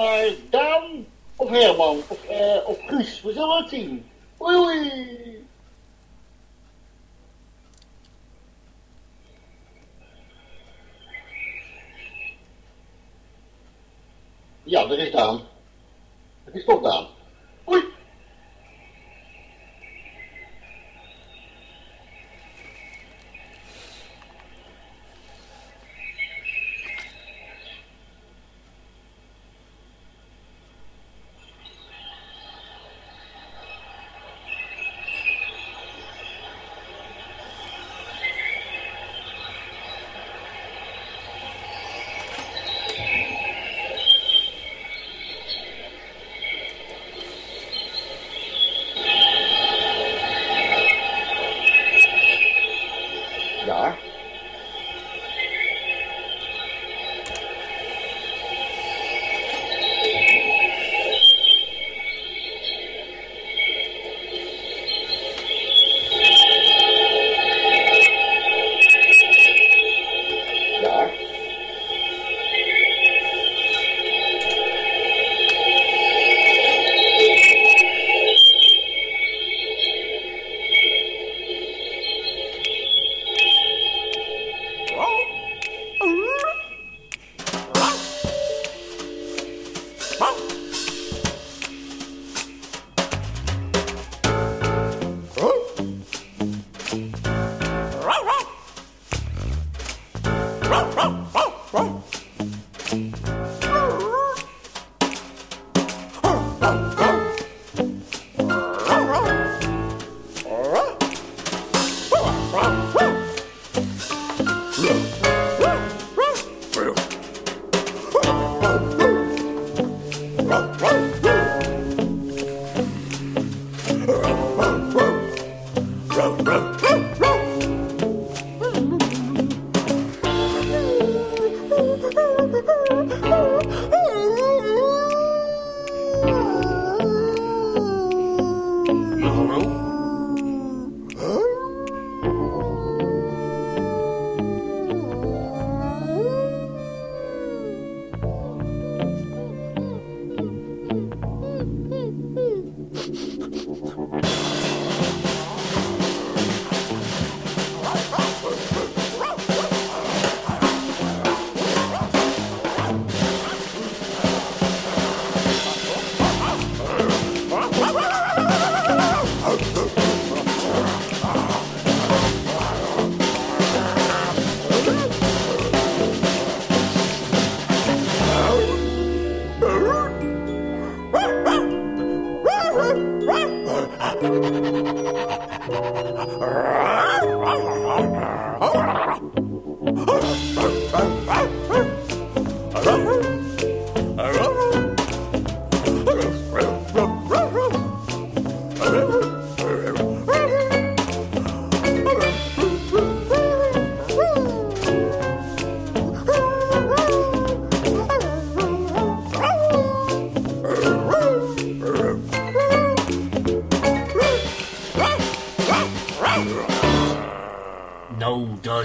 naar Daan of Herman of, eh, of Guus. We zullen het zien. Oei, oei. Ja, er is Daan. Het is toch Daan.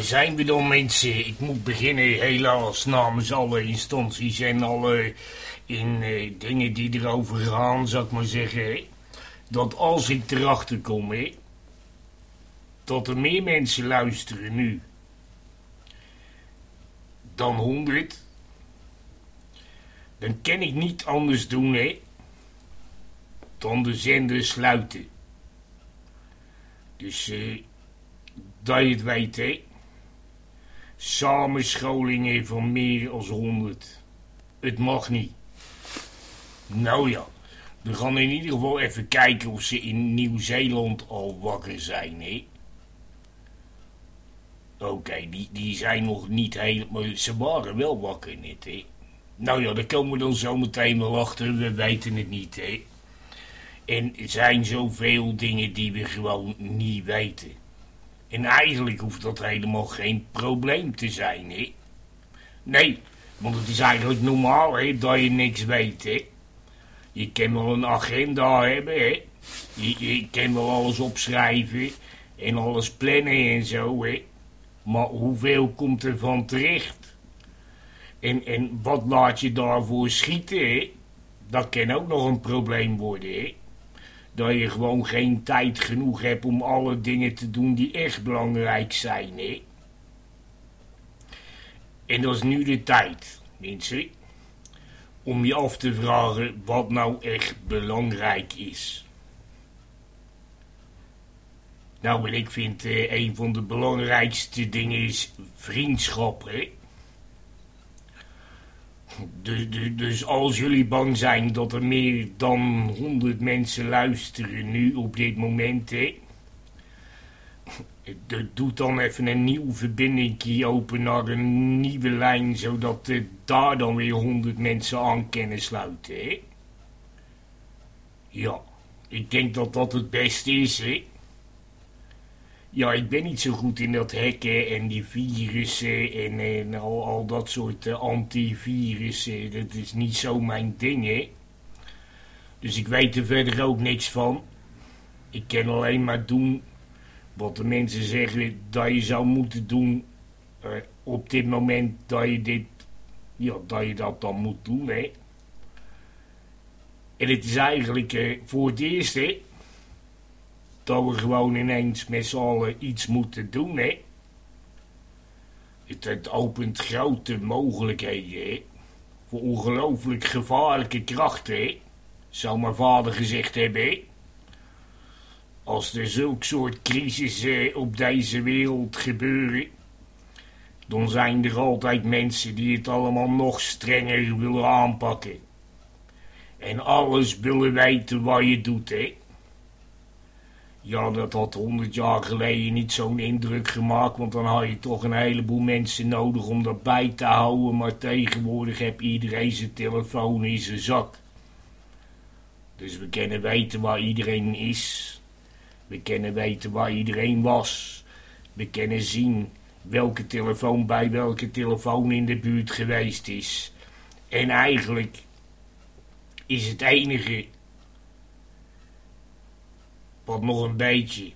Zijn we dan mensen. Ik moet beginnen helaas namens alle instanties en alle in, eh, dingen die erover gaan, zou ik maar zeggen. Dat als ik erachter kom, hè, dat er meer mensen luisteren nu dan 100, dan kan ik niet anders doen, hè, dan de zender sluiten. Dus, eh dat je het weet, hè. Samenscholingen van meer dan 100. Het mag niet. Nou ja, we gaan in ieder geval even kijken of ze in Nieuw-Zeeland al wakker zijn, hè. Oké, die, die zijn nog niet helemaal... Ze waren wel wakker net. Nou ja, daar komen we dan zometeen wel achter. We weten het niet, hè. En er zijn zoveel dingen die we gewoon niet weten. En eigenlijk hoeft dat helemaal geen probleem te zijn, hè? Nee, want het is eigenlijk normaal, hè, dat je niks weet, hè? Je kan wel een agenda hebben, hè? Je, je kan wel alles opschrijven en alles plannen en zo, hè? Maar hoeveel komt er van terecht? En, en wat laat je daarvoor schieten, hè? dat kan ook nog een probleem worden, hè? Dat je gewoon geen tijd genoeg hebt om alle dingen te doen die echt belangrijk zijn, hè? En dat is nu de tijd, mensen, om je af te vragen wat nou echt belangrijk is. Nou, en ik vind eh, een van de belangrijkste dingen is vriendschap, hè? Dus, dus, dus als jullie bang zijn dat er meer dan 100 mensen luisteren nu op dit moment, hè? Doe dan even een nieuwe verbinding open naar een nieuwe lijn, zodat er daar dan weer 100 mensen aan kunnen sluiten, hè? Ja, ik denk dat dat het beste is, hè? Ja, ik ben niet zo goed in dat hacken en die virussen en, al, dat soort uh, antivirussen. Dat is niet zo mijn ding, hè. Dus ik weet er verder ook niks van. Ik kan alleen maar doen wat de mensen zeggen dat je zou moeten doen uh, op dit moment dat je dit, ja, dat je dat dan moet doen, hè. En het is eigenlijk uh, voor het eerst, dat we gewoon ineens met z'n allen iets moeten doen, hè. Het, opent grote mogelijkheden. Voor ongelooflijk gevaarlijke krachten, hè. Zou mijn vader gezegd hebben, hè. Als er zulk soort crisissen op deze wereld gebeuren... dan zijn er altijd mensen die het allemaal nog strenger willen aanpakken. En alles willen weten wat je doet, hè. Ja, dat had honderd jaar geleden niet zo'n indruk gemaakt, want dan had je toch een heleboel mensen nodig om dat bij te houden. Maar tegenwoordig heb iedereen zijn telefoon in zijn zak. Dus we kunnen weten waar iedereen is. We kunnen weten waar iedereen was. We kunnen zien welke telefoon bij welke telefoon in de buurt geweest is. En eigenlijk is het enige wat nog een beetje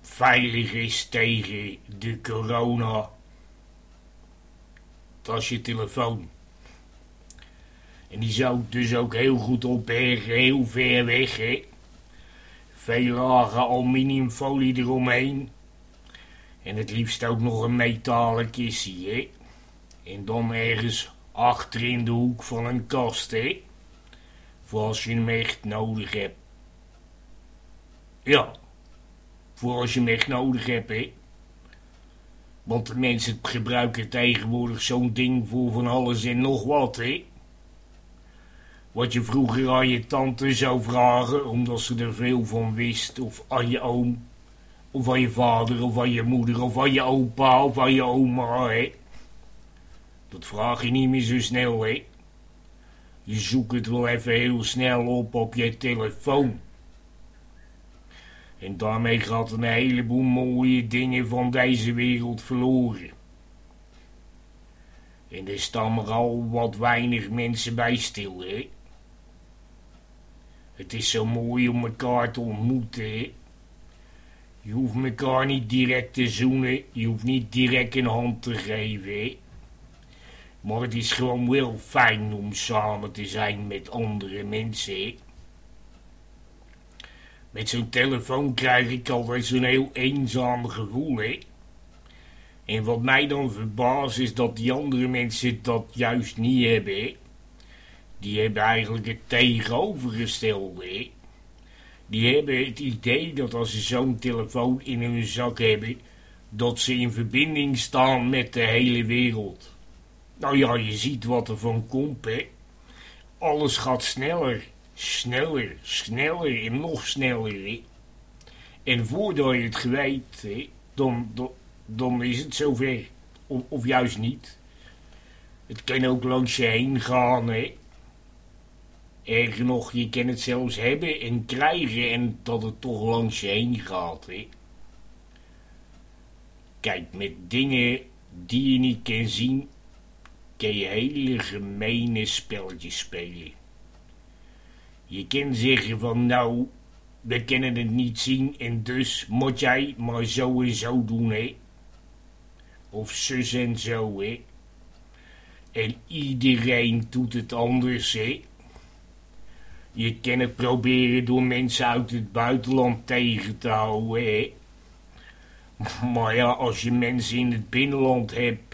veilig is tegen de corona. Dat is je telefoon. En die zou dus ook heel goed opbergen, heel ver weg, hè. Veel lagen aluminiumfolie eromheen. En het liefst ook nog een metalen kistje. En dan ergens achter in de hoek van een kast. Voor als je hem echt nodig hebt. Ja, voor als je hem echt nodig hebt, hè. Want de mensen gebruiken tegenwoordig zo'n ding voor van alles en nog wat, hè. Wat je vroeger aan je tante zou vragen, omdat ze er veel van wist, of aan je oom, of aan je vader, of aan je moeder, of aan je opa, of aan je oma, hè. Dat vraag je niet meer zo snel, hè. Je zoekt het wel even heel snel op op je telefoon. En daarmee gaat een heleboel mooie dingen van deze wereld verloren. En er staan maar al wat weinig mensen bij stil, hè. Het is zo mooi om elkaar te ontmoeten. Je hoeft elkaar niet direct te zoenen, je hoeft niet direct een hand te geven, hè. Maar het is gewoon wel fijn om samen te zijn met andere mensen. Met zo'n telefoon krijg ik altijd zo'n heel eenzaam gevoel, hè. En wat mij dan verbaast is dat die andere mensen dat juist niet hebben. Die hebben eigenlijk het tegenovergestelde. Die hebben het idee dat als ze zo'n telefoon in hun zak hebben, dat ze in verbinding staan met de hele wereld. Nou ja, je ziet wat er van komt, hè. Alles gaat sneller, sneller, sneller en nog sneller. En voordat je het geweten, hè, dan, dan, dan is het zover. Of, of juist niet. Het kan ook langs je heen gaan, hè. Erger nog, je kan het zelfs hebben en krijgen en dat het toch langs je heen gaat, hè. Kijk, met dingen die je niet kan zien, kan je hele gemene spelletjes spelen. Je kan zeggen van nou, we kunnen het niet zien en dus moet jij maar zo en zo doen, hè. Of zus en zo, hè. En iedereen doet het anders, hè. Je kan het proberen door mensen uit het buitenland tegen te houden, hè. Maar ja, als je mensen in het binnenland hebt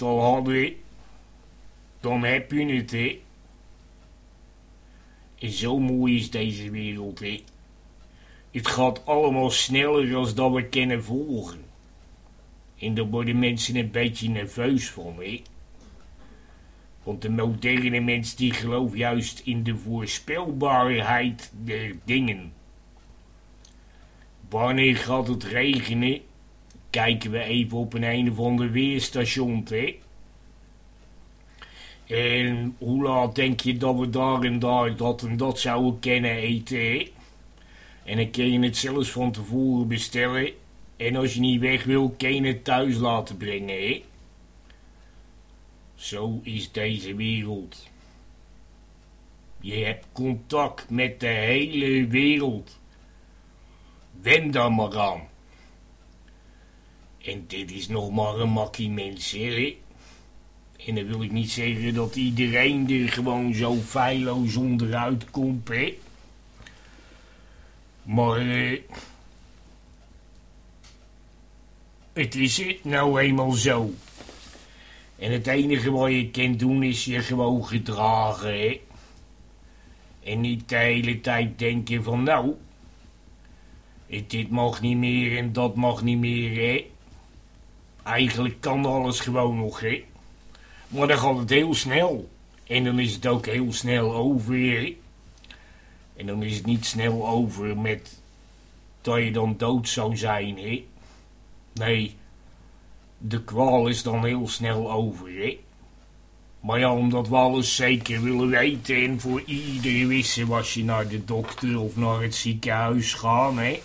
al hadden, dan heb je het, hè. Zo mooi is deze wereld, hè. Het gaat allemaal sneller dan dat we kunnen volgen. En daar worden mensen een beetje nerveus van, hè. Want de moderne mens die gelooft juist in de voorspelbaarheid der dingen. Wanneer gaat het regenen? Kijken we even op een een of ander weerstation, hè? En hoe laat denk je dat we daar en daar dat en dat zouden kunnen eten? En dan kun je het zelfs van tevoren bestellen. En als je niet weg wil, kun je het thuis laten brengen, hè? Zo is deze wereld. Je hebt contact met de hele wereld. Wen daar maar aan. En dit is nog maar een makkie mensen? En dan wil ik niet zeggen dat iedereen er gewoon zo feilloos onderuit komt, hè? Maar eh, het is nou eenmaal zo. En het enige wat je kunt doen is je gewoon gedragen, hè. En niet de hele tijd denken van nou, dit mag niet meer en dat mag niet meer, hè. Eigenlijk kan alles gewoon nog, hè. Maar dan gaat het heel snel. En dan is het ook heel snel over, hè. En dan is het niet snel over met dat je dan dood zou zijn, hè. Nee, de kwaal is dan heel snel over, hè. Maar ja, omdat we alles zeker willen weten en voor iedereen wissen was je naar de dokter of naar het ziekenhuis gaan, hè.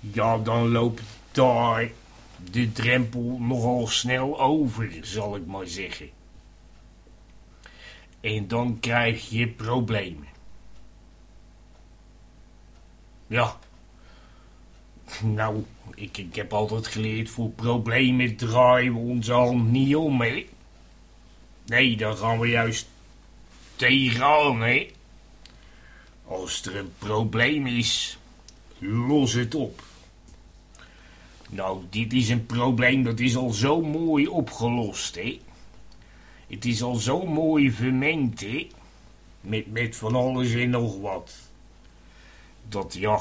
Ja, dan loopt daar de drempel nogal snel over, zal ik maar zeggen. En dan krijg je problemen. Ja. Nou, ik, ik heb altijd geleerd, voor problemen draaien we ons hand niet om, hè. Nee, dan gaan we juist tegenaan, hè. Als er een probleem is, los het op. Nou, dit is een probleem dat is al zo mooi opgelost, hè. Het is al zo mooi vermengd, hè. Met, met van alles en nog wat. Dat, ja,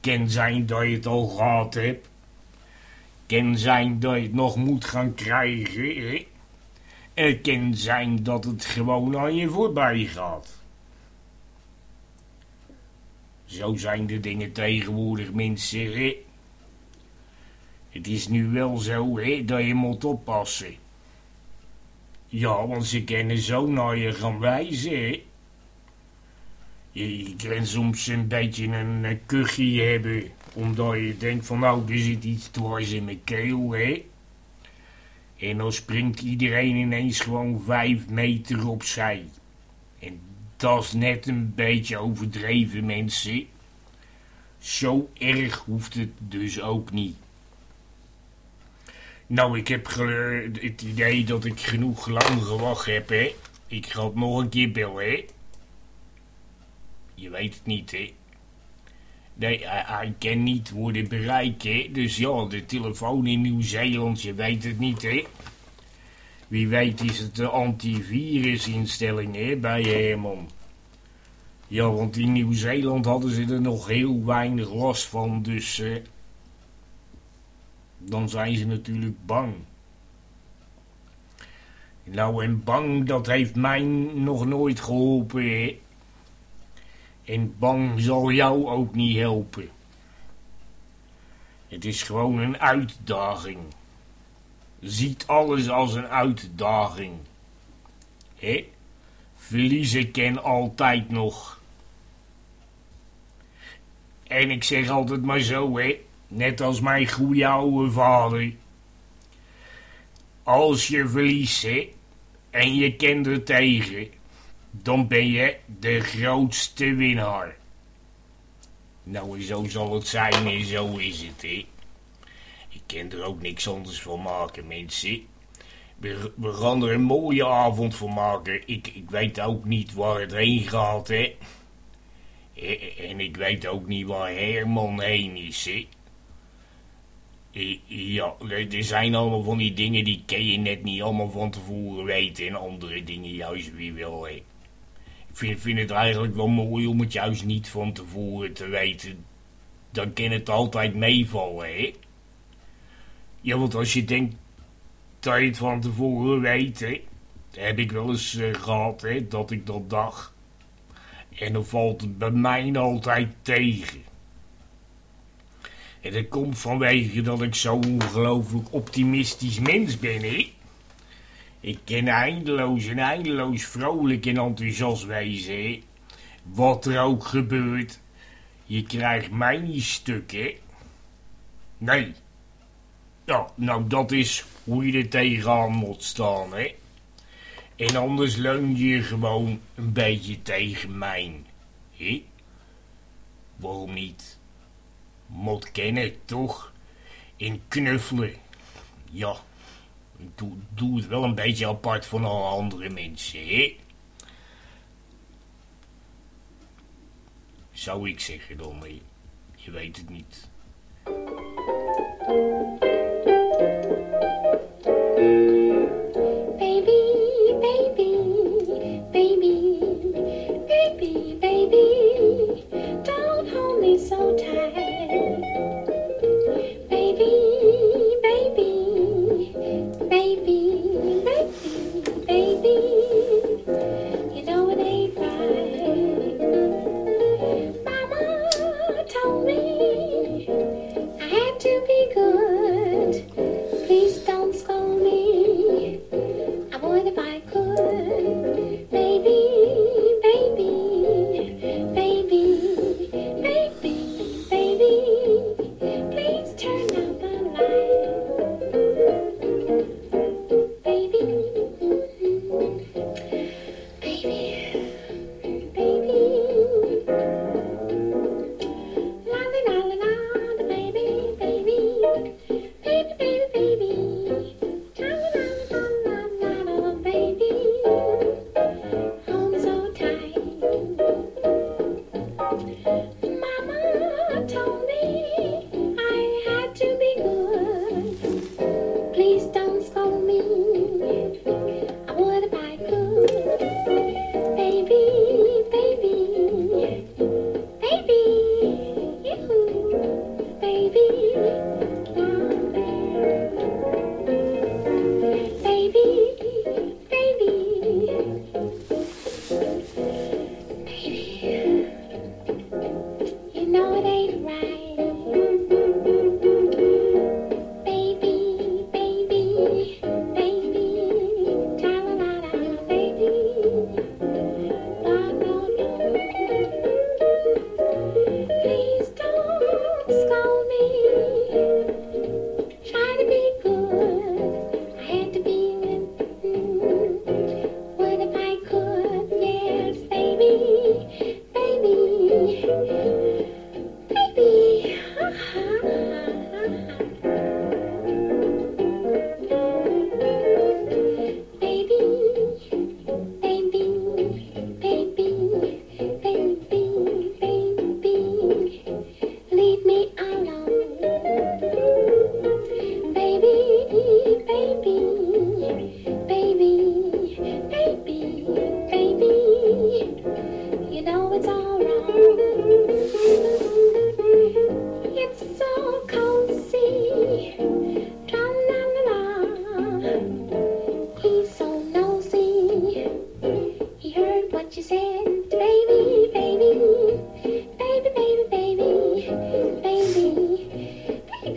kan zijn dat je het al gehad hebt. Kan zijn dat je het nog moet gaan krijgen, hè. Het kan zijn dat het gewoon aan je voorbij gaat. Zo zijn de dingen tegenwoordig, mensen, hè. Het is nu wel zo, hè, dat je moet oppassen. Ja, want ze kunnen zo naar je gaan wijzen, hè. Je, kan soms een beetje een kuchje hebben, omdat je denkt van nou, er zit iets dwars in mijn keel, hè. En dan springt iedereen ineens gewoon vijf meter opzij. En dat is net een beetje overdreven, mensen. Zo erg hoeft het dus ook niet. Nou, ik heb het idee dat ik genoeg lang gewacht heb, hè. Ik ga het nog een keer bellen, hè. Je weet het niet, hè. Nee, hij, kan niet worden bereikt, hè. Dus ja, de telefoon in Nieuw-Zeeland, je weet het niet, hè. Wie weet is het de antivirusinstelling, hè, bij Herman. Ja, want in Nieuw-Zeeland hadden ze er nog heel weinig last van, dus... Uh, dan zijn ze natuurlijk bang. Nou, en bang, dat heeft mij nog nooit geholpen, hè. En bang zal jou ook niet helpen. Het is gewoon een uitdaging. Ziet alles als een uitdaging. Hé? Verliezen ken altijd nog. En ik zeg altijd maar zo, hè. Net als mijn goede oude vader. Als je verliest, en je kent er tegen, dan ben je de grootste winnaar. Nou, zo zal het zijn en zo is het, hè. Ik kan er ook niks anders van maken, mensen. We, we gaan er een mooie avond voor maken. Ik, ik weet ook niet waar het heen gaat, hè. Eh, En ik weet ook niet waar Herman heen is, hè. Ja, er zijn allemaal van die dingen die kun je net niet allemaal van tevoren weten. En andere dingen juist wie wel, hè. Ik vind, vind het eigenlijk wel mooi om het juist niet van tevoren te weten. Dan kan het altijd meevallen, hè. Ja, want als je denkt dat je het van tevoren weet. Heb ik wel eens eh, gehad, hè, dat ik dat dacht. En dan valt het bij mij altijd tegen. En dat komt vanwege dat ik zo ongelooflijk optimistisch mens ben, hè. Ik kan eindeloos en eindeloos vrolijk en enthousiast wezen, hè. Wat er ook gebeurt, je krijgt mij niet stuk, hè. Nee. Ja, nou dat is hoe je er tegenaan moet staan, hè. En anders leun je gewoon een beetje tegen mijn. Hé? Waarom niet? Moet kennen, toch? In knuffelen. Ja, doe, doe het wel een beetje apart van alle andere mensen, hè? Zou ik zeggen je, je weet het niet.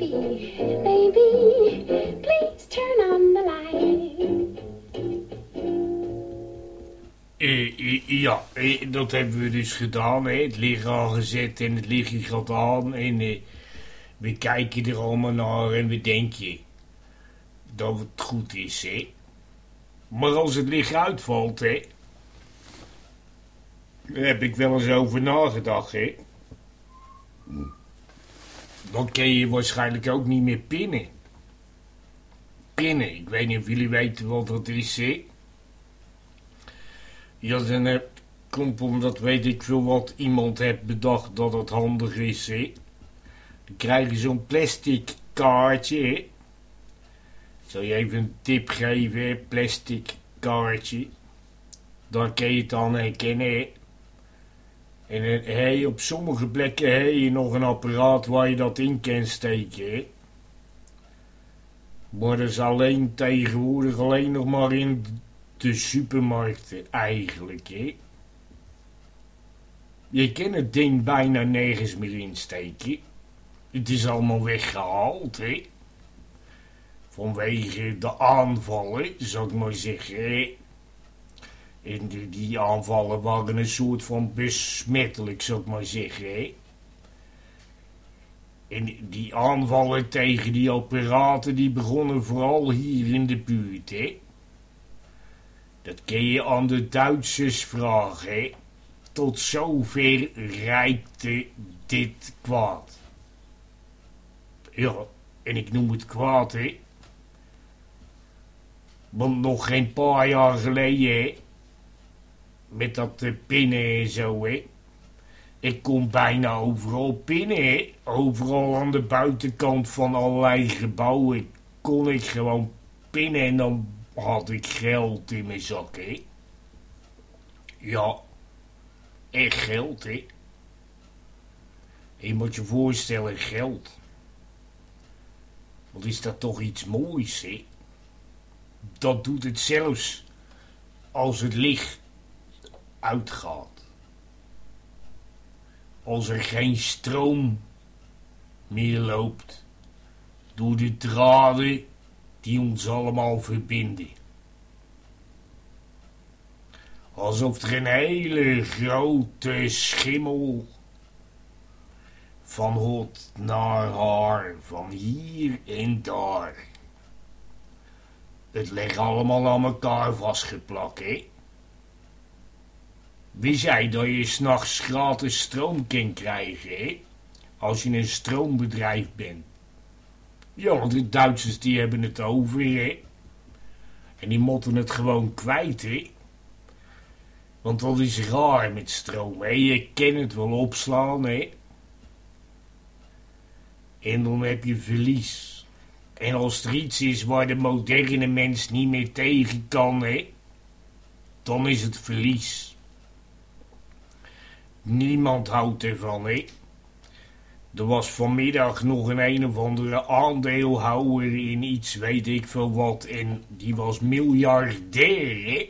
Baby, baby. Please turn on the light. Eh, eh, ja, eh, dat hebben we dus gedaan. Hè. Het licht aangezet en het lichtje gaat aan. En we kijken er allemaal naar en we denken dat het goed is. Hè. Maar als het licht uitvalt, hè, daar heb ik wel eens over nagedacht. Hè. Dan kun je waarschijnlijk ook niet meer pinnen. pinnen. Ik weet niet of jullie weten wat dat is, hè? Ja, dan heb, komt omdat weet ik veel wat iemand heeft bedacht dat het handig is, hè? Dan krijg je zo'n plastic kaartje, hè? Zal je even een tip geven? Plastic kaartje. Dan kun je het dan herkennen? En heb je op sommige plekken heb je nog een apparaat waar je dat in kan steken, hè? Maar is alleen tegenwoordig alleen nog maar in de supermarkten eigenlijk, hè. Je kan het ding bijna nergens meer insteken. Het is allemaal weggehaald, hè. Vanwege de aanvallen, zou ik maar zeggen, hè. En die, die aanvallen waren een soort van besmettelijk, zou ik maar zeggen. En die aanvallen tegen die apparaten, die begonnen vooral hier in de buurt, hè. Dat kun je aan de Duitsers vragen. Tot zover reikte dit kwaad. Ja, en ik noem het kwaad, hè. Want nog geen paar jaar geleden. Met dat eh, pinnen en zo, hè. Ik kon bijna overal pinnen. Overal aan de buitenkant van allerlei gebouwen kon ik gewoon pinnen en dan had ik geld in mijn zak, hè. Ja, echt geld, hè. Je moet je voorstellen, geld. Wat is dat toch iets moois, hè? Dat doet het zelfs als het licht uitgaat. Als er geen stroom meer loopt door de draden die ons allemaal verbinden. Alsof er een hele grote schimmel van hot naar haar, van hier en daar. Het ligt allemaal aan elkaar vastgeplakt, hè? Wist jij dat je s'nachts gratis stroom kan krijgen, hè? Als je een stroombedrijf bent. Ja, de Duitsers die hebben het over, hè? En die motten het gewoon kwijt, hè? Want dat is raar met stroom, hè? Je kan het wel opslaan, hè? En dan heb je verlies. En als er iets is waar de moderne mens niet meer tegen kan, hè? Dan is het verlies. Niemand houdt ervan, hè? Er was vanmiddag nog een een of andere aandeelhouder in iets, weet ik veel wat. En die was miljardair, hè?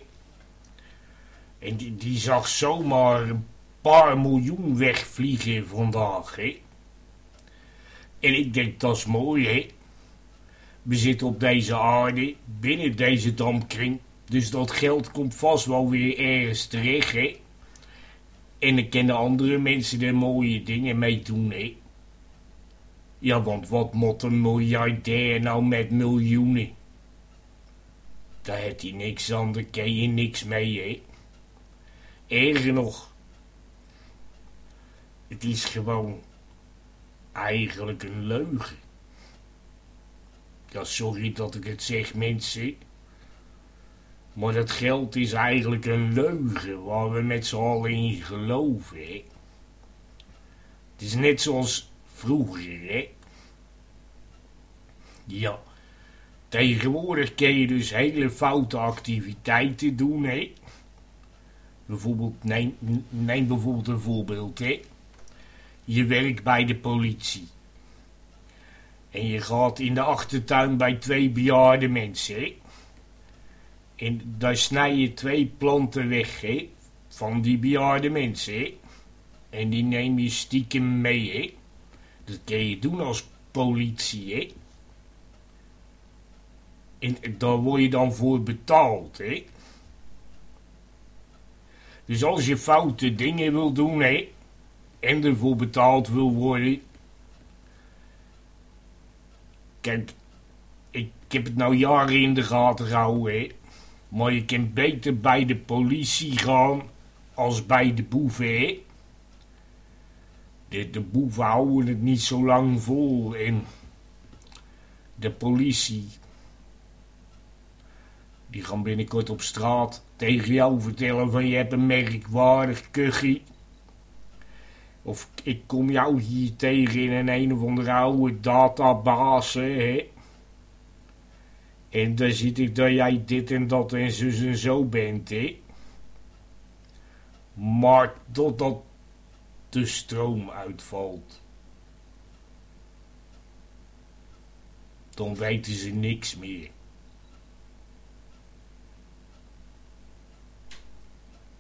En die, die zag zomaar een paar miljoen wegvliegen vandaag, hè? En ik denk, dat is mooi, hè? We zitten op deze aarde, binnen deze dampkring. Dus dat geld komt vast wel weer ergens terecht, hè? En dan kunnen andere mensen er mooie dingen mee doen, hè? Ja, want wat moet een miljardair nou met miljoenen? Daar heeft hij niks aan, daar kan je niks mee, hè? Erger nog. Het is gewoon eigenlijk een leugen. Ja, sorry dat ik het zeg, mensen. Maar dat geld is eigenlijk een leugen waar we met z'n allen in geloven, hè. Het is net zoals vroeger, hè. Ja, tegenwoordig kun je dus hele foute activiteiten doen, hè. Bijvoorbeeld, neem, neem bijvoorbeeld een voorbeeld, hè. Je werkt bij de politie. En je gaat in de achtertuin bij twee bejaarde mensen, hè. En daar snij je twee planten weg, hè. Van die bejaarde mensen, hè. En die neem je stiekem mee, hè. Dat kun je doen als politie. En daar word je dan voor betaald, hè. Dus als je foute dingen wil doen, hè, en ervoor betaald wil worden. Kijk, ik heb het nou jaren in de gaten gehouden, hè. Maar je kunt beter bij de politie gaan als bij de boeven. De, de boeven houden het niet zo lang vol en de politie, Die gaan binnenkort op straat tegen jou vertellen van je hebt een merkwaardig kuchie. Of ik kom jou hier tegen in een een of andere oude database, hè. En dan ziet ik dat jij dit en dat en zo en zo bent, hè. Maar totdat de stroom uitvalt. Dan weten ze niks meer.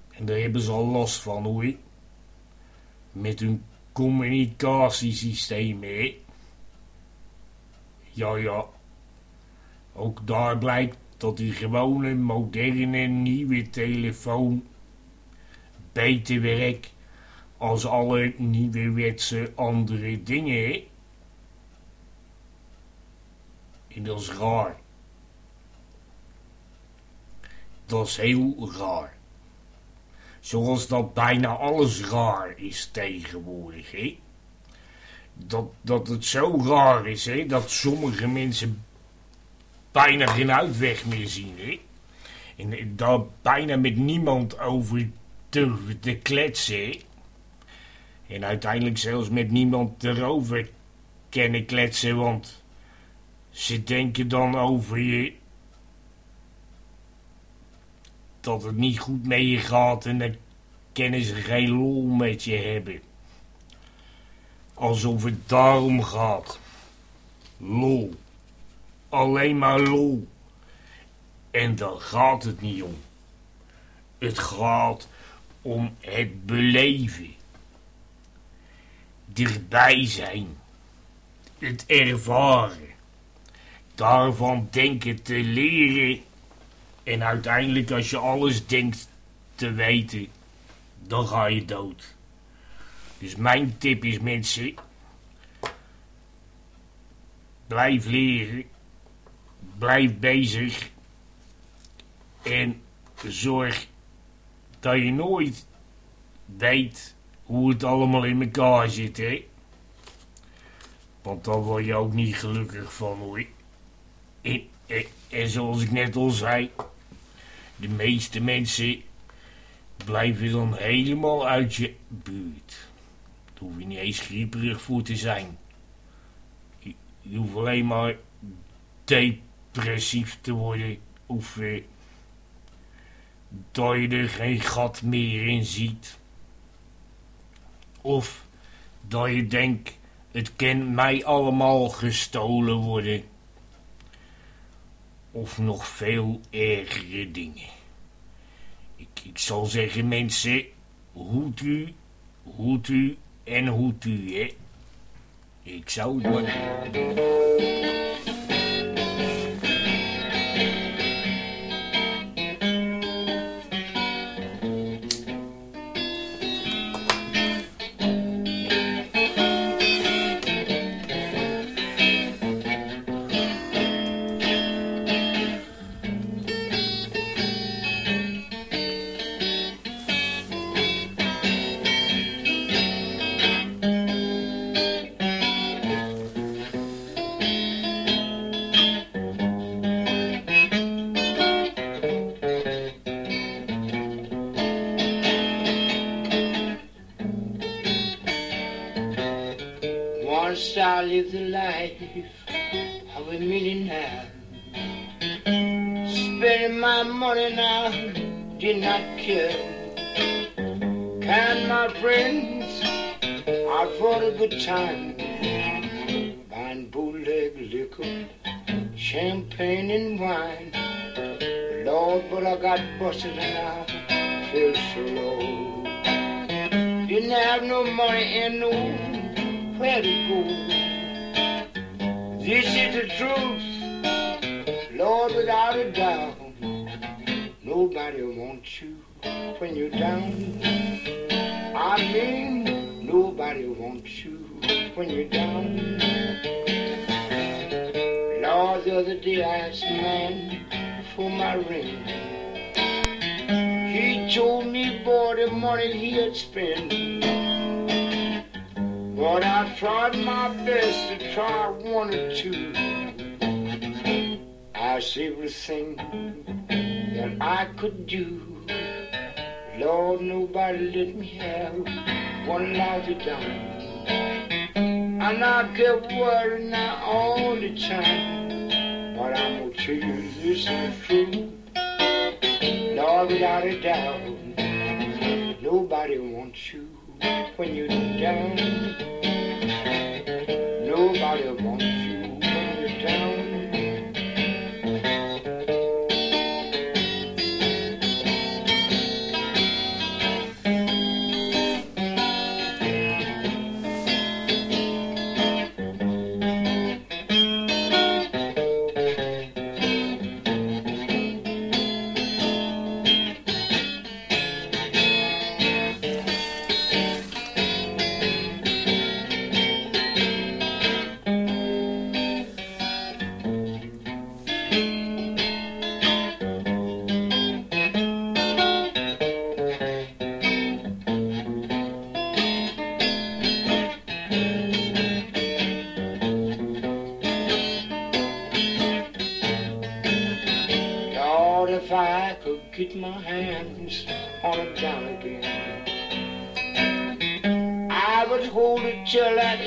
En daar hebben ze al last van hoor. Met hun communicatiesystemen, hè. Ja, ja. Ook daar blijkt dat die gewone, moderne, nieuwe telefoon beter werkt als alle nieuwerwetse andere dingen. En dat is raar. Dat is heel raar. Zoals dat bijna alles raar is tegenwoordig, hè. Dat, dat het zo raar is, hè, dat sommige mensen bijna geen uitweg meer zien, hè. En daar bijna met niemand over durven te kletsen, hè. En uiteindelijk zelfs met niemand erover kunnen kletsen, want ze denken dan over je dat het niet goed met je gaat en dan kunnen ze geen lol met je hebben. Alsof het daarom gaat. Lol. Alleen maar lol. En daar gaat het niet om. Het gaat om het beleven. Dichtbij zijn. Het ervaren. Daarvan denken te leren. En uiteindelijk als je alles denkt te weten, dan ga je dood. Dus mijn tip is mensen, blijf leren, blijf bezig en zorg dat je nooit weet hoe het allemaal in elkaar zit, hè. Want dan word je ook niet gelukkig van, hoor. En, zoals ik net al zei, de meeste mensen blijven dan helemaal uit je buurt. Daar hoef je niet eens grieperig voor te zijn. Je, hoeft alleen maar depressief te worden of dat je er geen gat meer in ziet. Of dat je denkt, het kan mij allemaal gestolen worden. Of nog veel ergere dingen. Ik, zal zeggen, mensen, hoed u, hoed u en hoed u, hè. Ik zou het maar... spent. But I tried my best to try one or two. I That's everything that I could do. Lord, nobody let me have one lousy dime. And I kept worrying all the time. But I'm gonna tell you this is true. Lord, without a doubt, nobody wants you when you're down. My hands on a gun again, I would hold it till that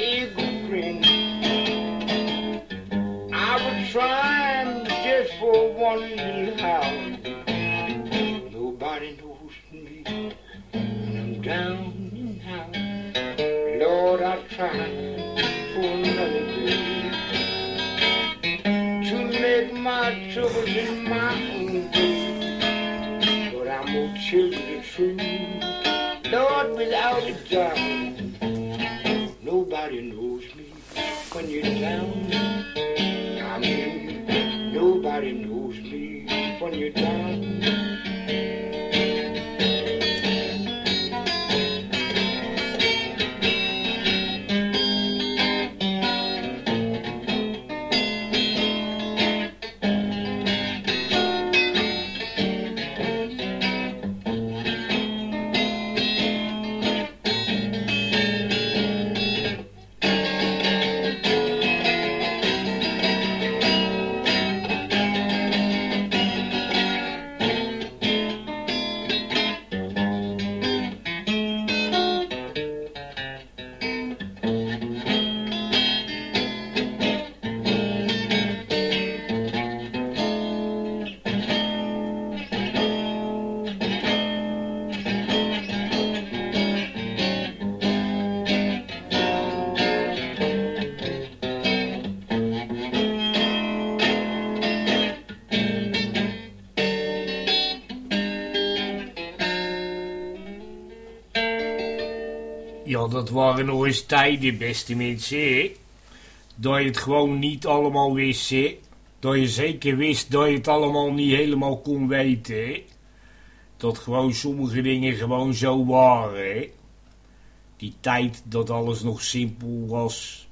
waren nog eens tijden, beste mensen? Dat je het gewoon niet allemaal wist? Dat je zeker wist dat je het allemaal niet helemaal kon weten? Dat gewoon sommige dingen gewoon zo waren? Die tijd dat alles nog simpel was.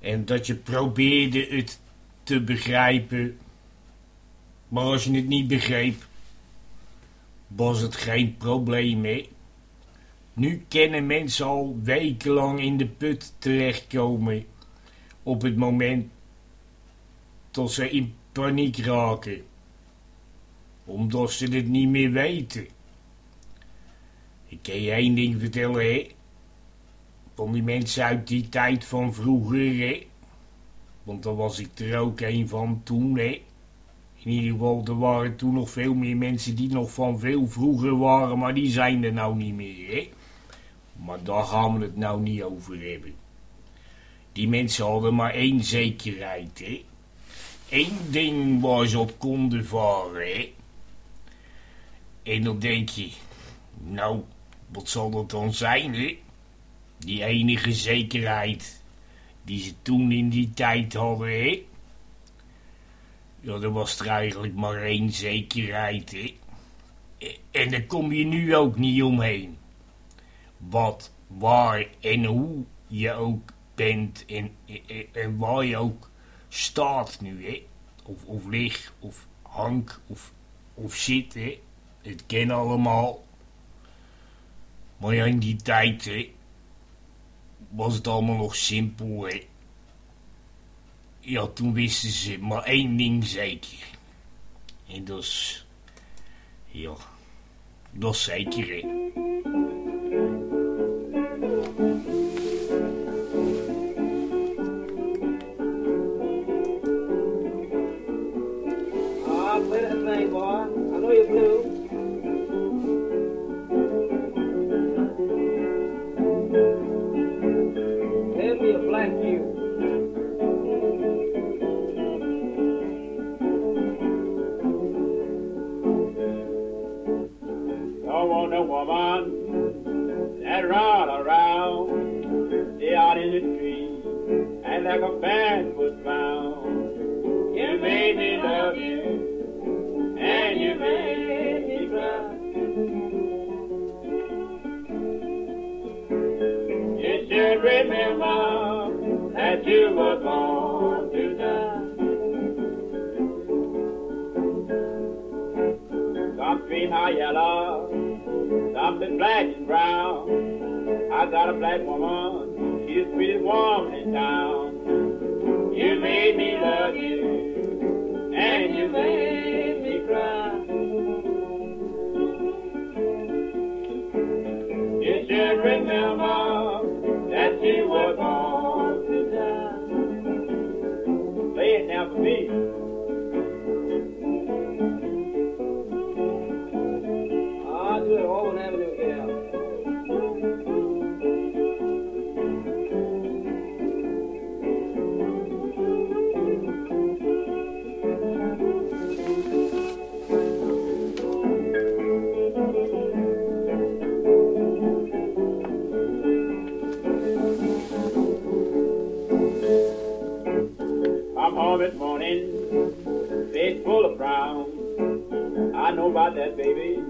En dat je probeerde het te begrijpen. Maar als je het niet begreep, was het geen probleem, hè? Nu kunnen mensen al wekenlang in de put terechtkomen. Op het moment dat ze in paniek raken. Omdat ze het niet meer weten. Ik kan je één ding vertellen, hè. Van die mensen uit die tijd van vroeger, hè. Want daar was ik er ook een van toen, hè. In ieder geval, er waren toen nog veel meer mensen die nog van veel vroeger waren, maar die zijn er nou niet meer, hè. Maar daar gaan we het nou niet over hebben. Die mensen hadden maar één zekerheid, hè. Eén ding waar ze op konden varen, hè. En dan denk je, nou, wat zal dat dan zijn, hè? Die enige zekerheid die ze toen in die tijd hadden, hè? Ja, er was er eigenlijk maar één zekerheid, hè? En daar kom je nu ook niet omheen. Wat, waar en hoe je ook bent en, waar je ook staat nu, hè? Of, of ligt, of hangt, of, of zit, hè? Het ken allemaal. Maar in die tijd, hè, was het allemaal nog simpel, hè. ja, toen wisten ze maar één ding zeker. En dat is, ja, dat is zeker, hè. Fan was found. You made me love you, and you made me cry. You should remember that you were born to die. Some cream are yellow, some is black and brown. I got a black woman, she's prettiest woman in town. Made me love you, and you made about that, baby.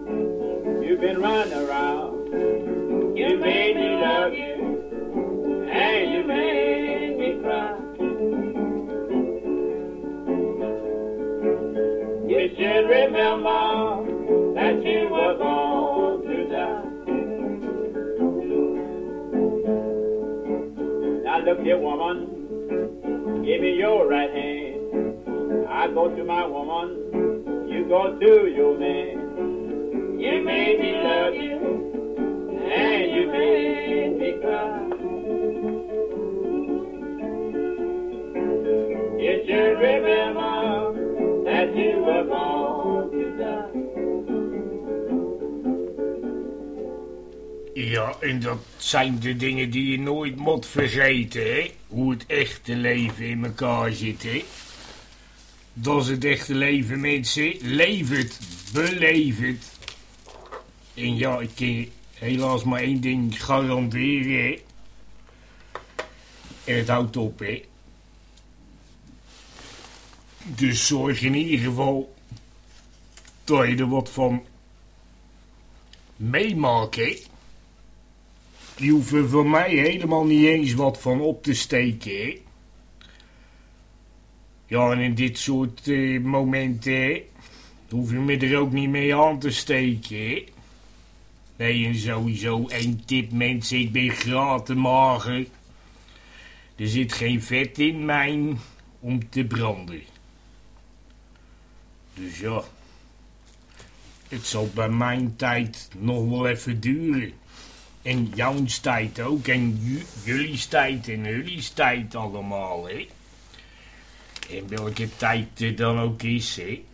You've been running around. You made me love you, and you made me cry. You should remember that you were born to die. Now look here, woman. Give me your right hand. I go to my woman. You go to your man. You made me love you. And you made me cry. You should remember that you were born to die. Ja, en dat zijn de dingen die je nooit moet vergeten, hè? Hoe het echte leven in elkaar zit, hè? Dat is het echte leven, mensen. Beleef het. En ja, ik kan helaas maar één ding garanderen? En het houdt op, hè? Dus zorg in ieder geval dat je er wat van meemaakt, hè? Die hoeven voor mij helemaal niet eens wat van op te steken? Ja, en in dit soort eh, momenten, hoef je me er ook niet mee aan te steken, hè? Nee, en sowieso één tip, mensen, ik ben graten mager. Er zit geen vet in mijn om te branden. Dus ja, het zal bij mijn tijd nog wel even duren. En jouw tijd ook. En ju- jullie tijd en jullie tijd allemaal, hè. En welke tijd het dan ook is, hè.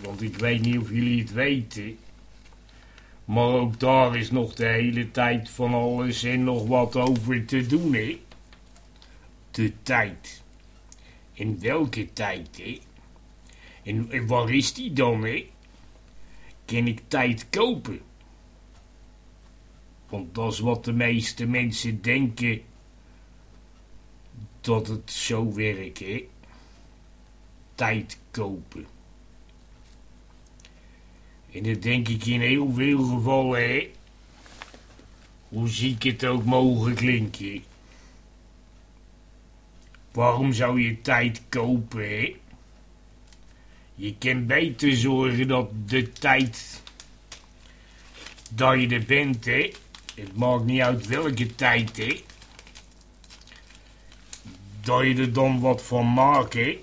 Want ik weet niet of jullie het weten. Maar ook daar is nog de hele tijd van alles en nog wat over te doen, hè. De tijd. En welke tijd, hè. En, en waar is die dan, hè? Kan ik tijd kopen? Want dat is wat de meeste mensen denken dat het zo werkt, hè? Tijd kopen. En dat denk ik in heel veel gevallen, hè? Hoe ziek het ook mogen klinken. Waarom zou je tijd kopen? Je kan beter zorgen dat de tijd dat je er bent? Het maakt niet uit welke tijd, hè? dat je er dan wat van maakt, hè.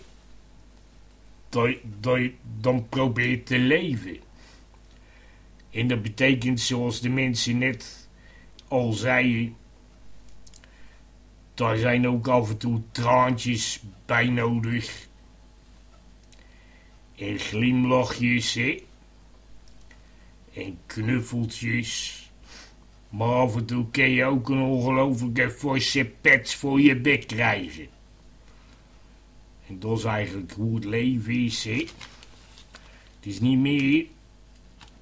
Dat, je dan probeert te leven. En dat betekent, zoals de mensen net al zeiden, daar zijn ook af en toe traantjes bij nodig. En glimlachjes. En knuffeltjes. Maar af en toe kun je ook een ongelofelijke forse pets voor je bek krijgen. En dat is eigenlijk hoe het leven is. Het is niet meer,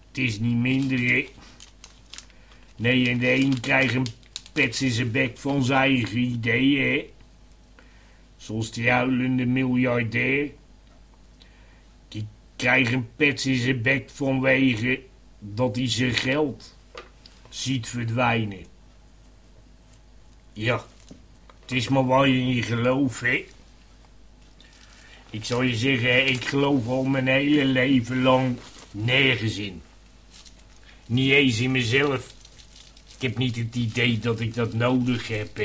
het is niet minder. Nee, en de een krijgt een pets in zijn bek van zijn eigen ideeën. Zoals die huilende miljardair. Die krijgt een pets in zijn bek vanwege dat hij zijn geld ziet verdwijnen. Ja, het is maar waar je niet gelooft, hè. Ik zal je zeggen, ik geloof al mijn hele leven lang nergens in. Niet eens in mezelf. Ik heb niet het idee dat ik dat nodig heb.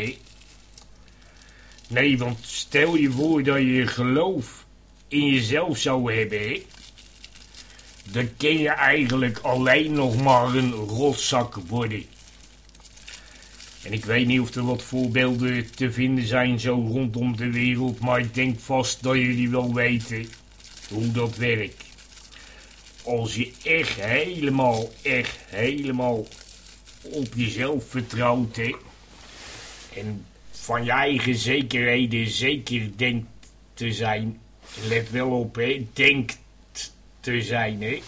Nee, want stel je voor dat je geloof in jezelf zou hebben. Dan kun je eigenlijk alleen nog maar een rotzak worden. En ik weet niet of er wat voorbeelden te vinden zijn zo rondom de wereld, maar ik denk vast dat jullie wel weten hoe dat werkt. Als je echt helemaal, echt helemaal op jezelf vertrouwt, hè, en van je eigen zekerheden zeker denkt te zijn, let wel op, hè, denkt te zijn, hè.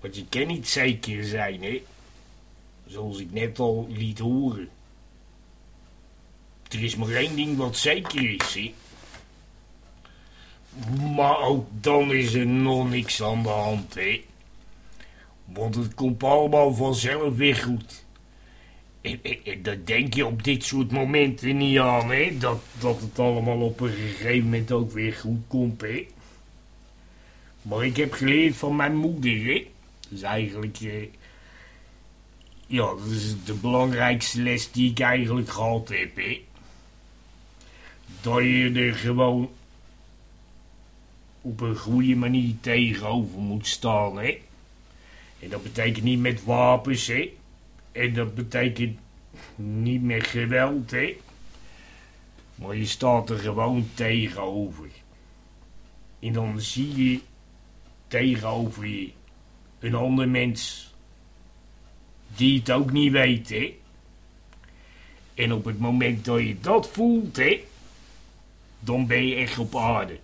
Want je kan niet zeker zijn, hè. Zoals ik net al liet horen. Er is maar één ding wat zeker is. Maar ook dan is er nog niks aan de hand, hè. Want het komt allemaal vanzelf weer goed. En, dat denk je op dit soort momenten niet aan, hè. Dat, dat het allemaal op een gegeven moment ook weer goed komt, hè. Maar ik heb geleerd van mijn moeder, hè. Is eigenlijk... eh, ja, dat is de belangrijkste les die ik eigenlijk gehad heb, hè. Dat je er gewoon op een goede manier tegenover moet staan, hè. En dat betekent niet met wapens, hè. En dat betekent niet met geweld, hè. Maar je staat er gewoon tegenover. En dan zie je tegenover je een ander mens die het ook niet weet, hè. En op het moment dat je dat voelt, hè, dan ben je echt op aarde.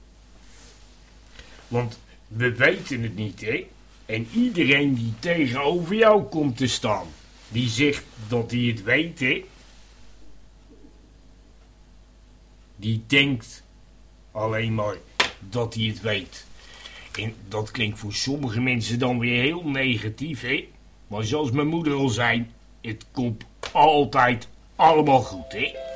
Want we weten het niet, hè. En iedereen die tegenover jou komt te staan, die zegt dat hij het weet, hè. Die denkt alleen maar dat hij het weet. En dat klinkt voor sommige mensen dan weer heel negatief, hè. Maar zoals mijn moeder al zei, het komt altijd allemaal goed, hè.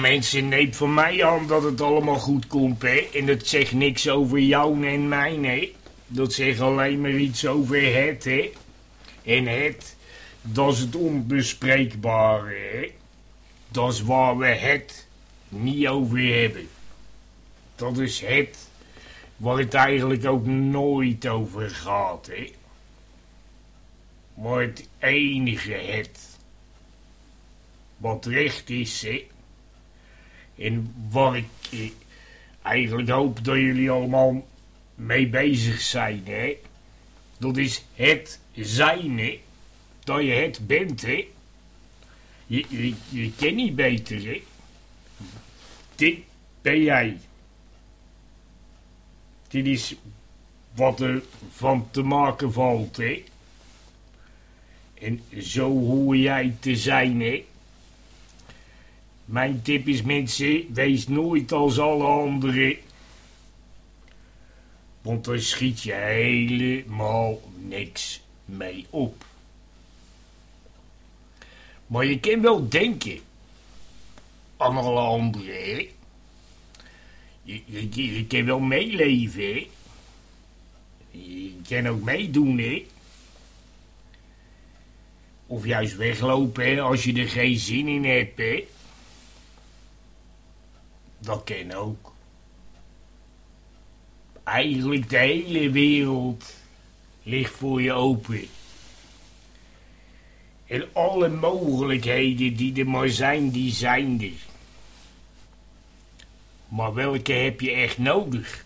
Mensen, neem van mij aan dat het allemaal goed komt, hè. En dat zegt niks over jou en mij, hè. Dat zegt alleen maar iets over het, hè. En het, dat is het onbespreekbare, hè. Dat is waar we het niet over hebben. Dat is het waar het eigenlijk ook nooit over gaat, hè. Maar het enige het wat recht is, hè. En waar ik eigenlijk hoop dat jullie allemaal mee bezig zijn, hè. Dat is het zijn, hè. Dat je het bent, hè. Je, je, je kent niet beter, hè. Dit ben jij. Dit is wat er van te maken valt, hè. En zo hoor jij te zijn, hè. Mijn tip is mensen, wees nooit als alle anderen. Want daar schiet je helemaal niks mee op. Maar je kan wel denken aan alle anderen. Je, je, kan wel meeleven. Je kan ook meedoen, hè. Of juist weglopen, hè, als je er geen zin in hebt, hè. Dat kan ook. Eigenlijk de hele wereld ligt voor je open. En alle mogelijkheden die er maar zijn, die zijn er. Maar welke heb je echt nodig?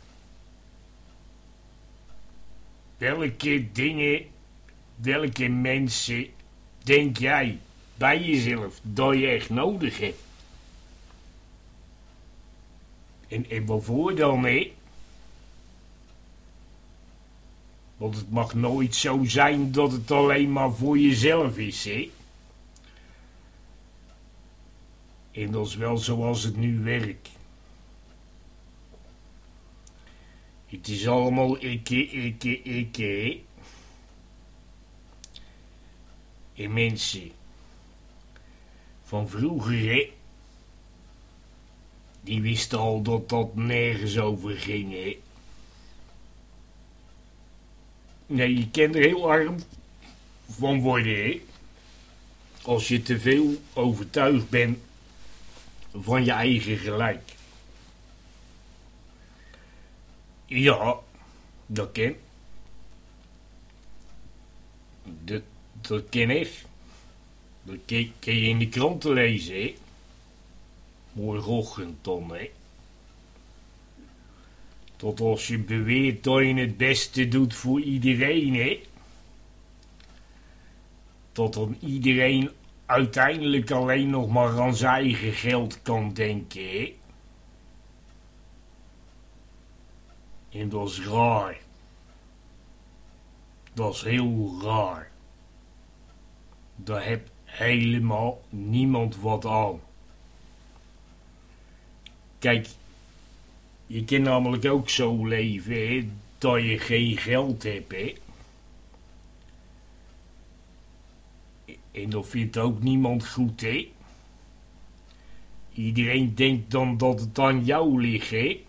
Welke dingen, welke mensen denk jij bij jezelf dat je echt nodig hebt? En, en waarvoor dan, hè? Want het mag nooit zo zijn dat het alleen maar voor jezelf is, hè? En dat is wel zoals het nu werkt. Het is allemaal ikke, ikke, ikke? En mensen van vroeger, hè? Die wisten al dat dat nergens over ging, hè? Nee, je kan er heel arm van worden, hè? Als je te veel overtuigd bent van je eigen gelijk. Ja, dat ken. Dat, dat ken ik. Dat kun je in de kranten lezen, hè? Morgenochtend dan, hè? Tot als je beweert dat je het beste doet voor iedereen, hè? Tot dan iedereen uiteindelijk alleen nog maar aan zijn eigen geld kan denken, hè? En dat is raar. Dat is heel raar. Daar heeft helemaal niemand wat aan. Kijk, je kan namelijk ook zo leven, dat je geen geld hebt, hè. En dat vindt ook niemand goed. Iedereen denkt dan dat het aan jou ligt, hè.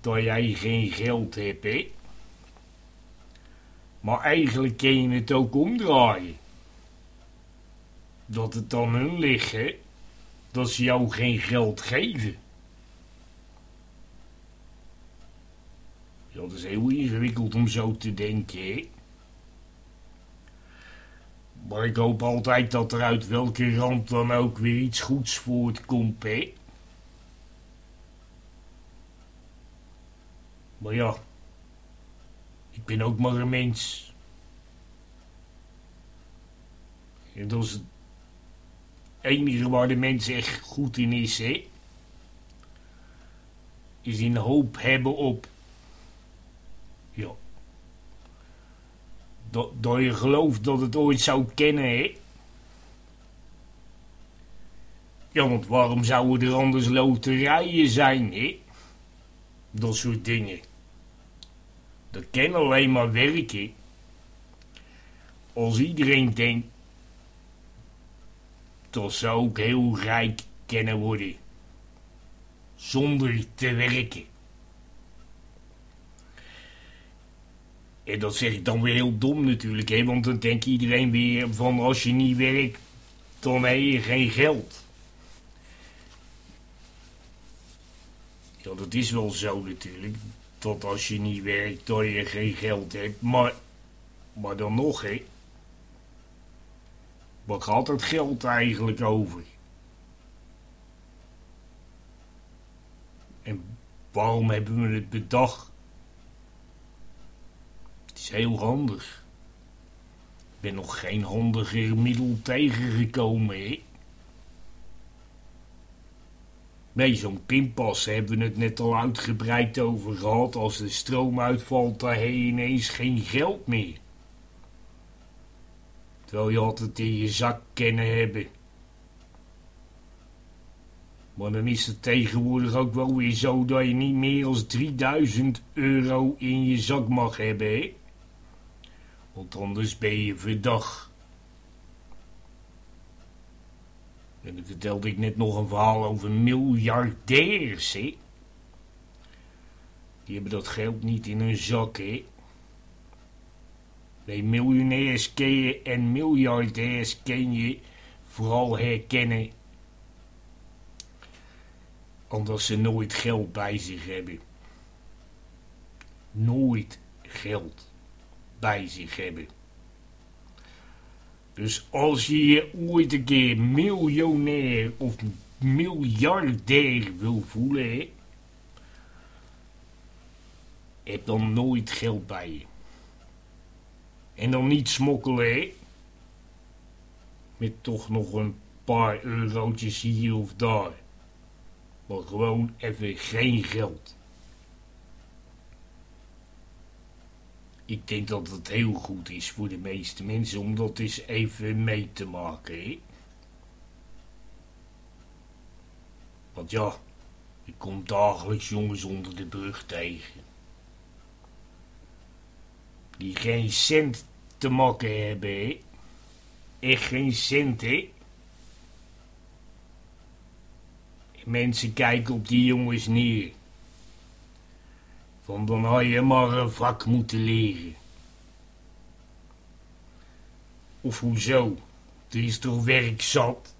Dat jij geen geld hebt. Maar eigenlijk kun je het ook omdraaien. Dat het aan hun ligt, hè. Dat ze jou geen geld geven. Dat is heel ingewikkeld om zo te denken. Maar ik hoop altijd dat er uit welke rand dan ook weer iets goeds voortkomt, hè. Maar ja, ik ben ook maar een mens. En dat is het enige waar de mens echt goed in is, hè. Is in hoop hebben op ja. Dat, dat je gelooft dat het ooit zou kennen, hè? Ja, want waarom zouden er anders loterijen zijn, hè? Dat soort dingen. Dat kan alleen maar werken. Als iedereen denkt ze ook heel rijk kunnen worden. Zonder te werken. En dat zeg ik dan weer heel dom natuurlijk, hè, want dan denkt iedereen weer van als je niet werkt, dan heb je geen geld. Ja, dat is wel zo natuurlijk, dat als je niet werkt, dat je geen geld hebt, maar, maar dan nog, hè. Wat gaat het geld eigenlijk over? En waarom hebben we het bedacht? Het is heel handig. Ik ben nog geen handiger middel tegengekomen, hè? Nee, zo'n pinpas hebben we het net al uitgebreid over gehad. Als de stroom uitvalt, dan heb ineens geen geld meer. Terwijl je altijd in je zak kunnen hebben. Maar dan is het tegenwoordig ook wel weer zo dat je niet meer dan 3000 euro in je zak mag hebben, hè? Want anders ben je verdacht. En dan vertelde ik net nog een verhaal over miljardairs, hè? Die hebben dat geld niet in hun zak, hè? Nee, miljonairs ken je en miljardairs ken je vooral herkennen. Omdat ze nooit geld bij zich hebben. nooit geld bij zich hebben. Dus als je je ooit een keer miljonair of miljardair wil voelen, heb dan nooit geld bij je. En dan niet smokkelen. Met toch nog een paar eurotjes hier of daar. Maar gewoon even geen geld. Ik denk dat het heel goed is voor de meeste mensen om dat eens even mee te maken, hè. Want ja, je komt dagelijks jongens onder de brug tegen. Die geen cent te makken hebben. Echt geen cent, hè. Mensen kijken op die jongens neer. Van dan had je maar een vak moeten leren. Of hoezo? Er is toch werk zat?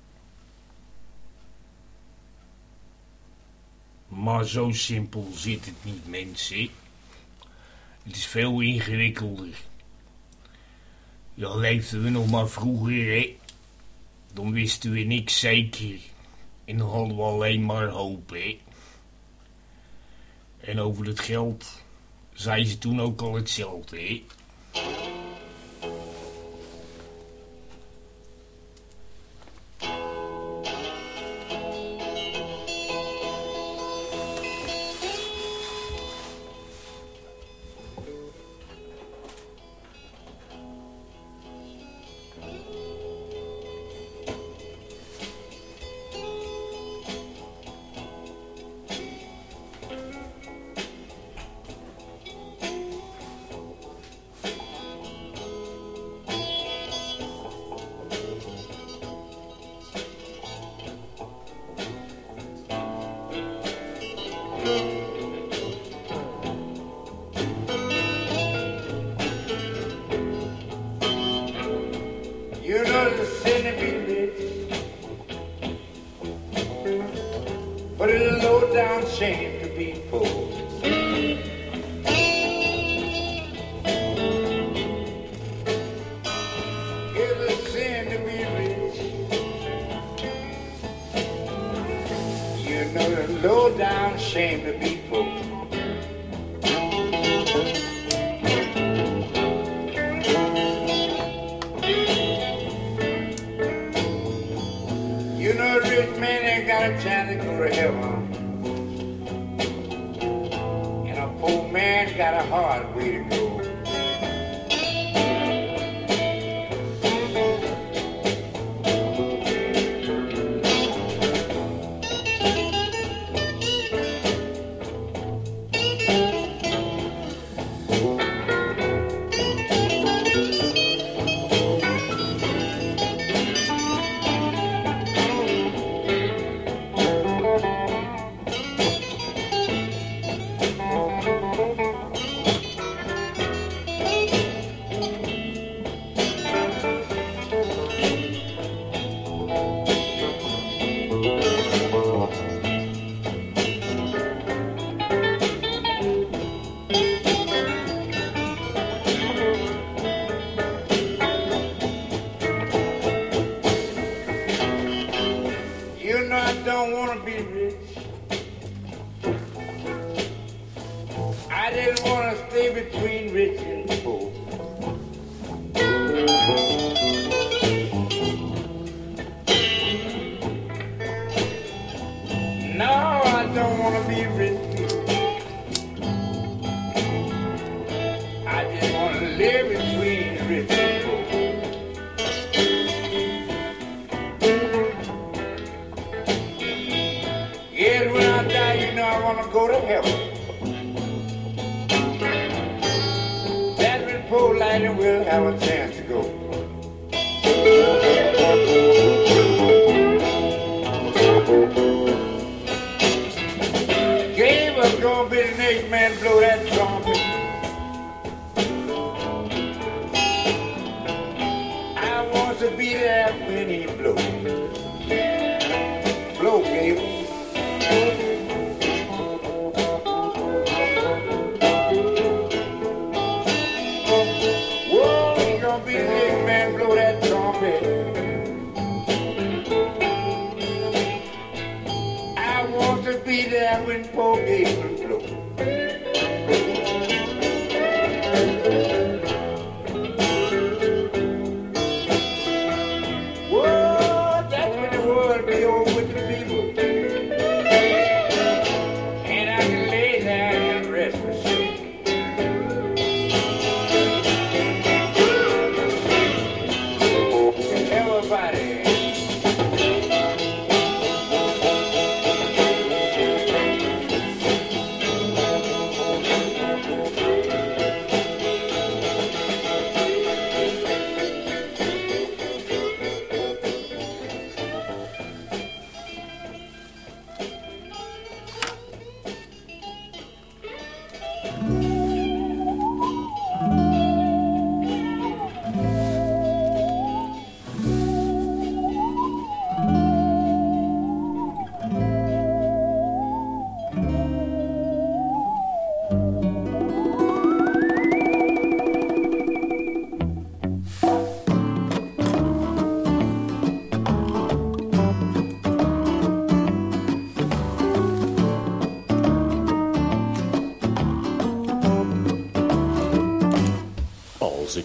Maar zo simpel zit het niet, mensen. Het is veel ingewikkelder. Ja, leefden we nog maar vroeger, hè? Dan wisten we niks zeker. En dan hadden we alleen maar hoop, hè? En over het geld zei ze toen ook al hetzelfde, hè?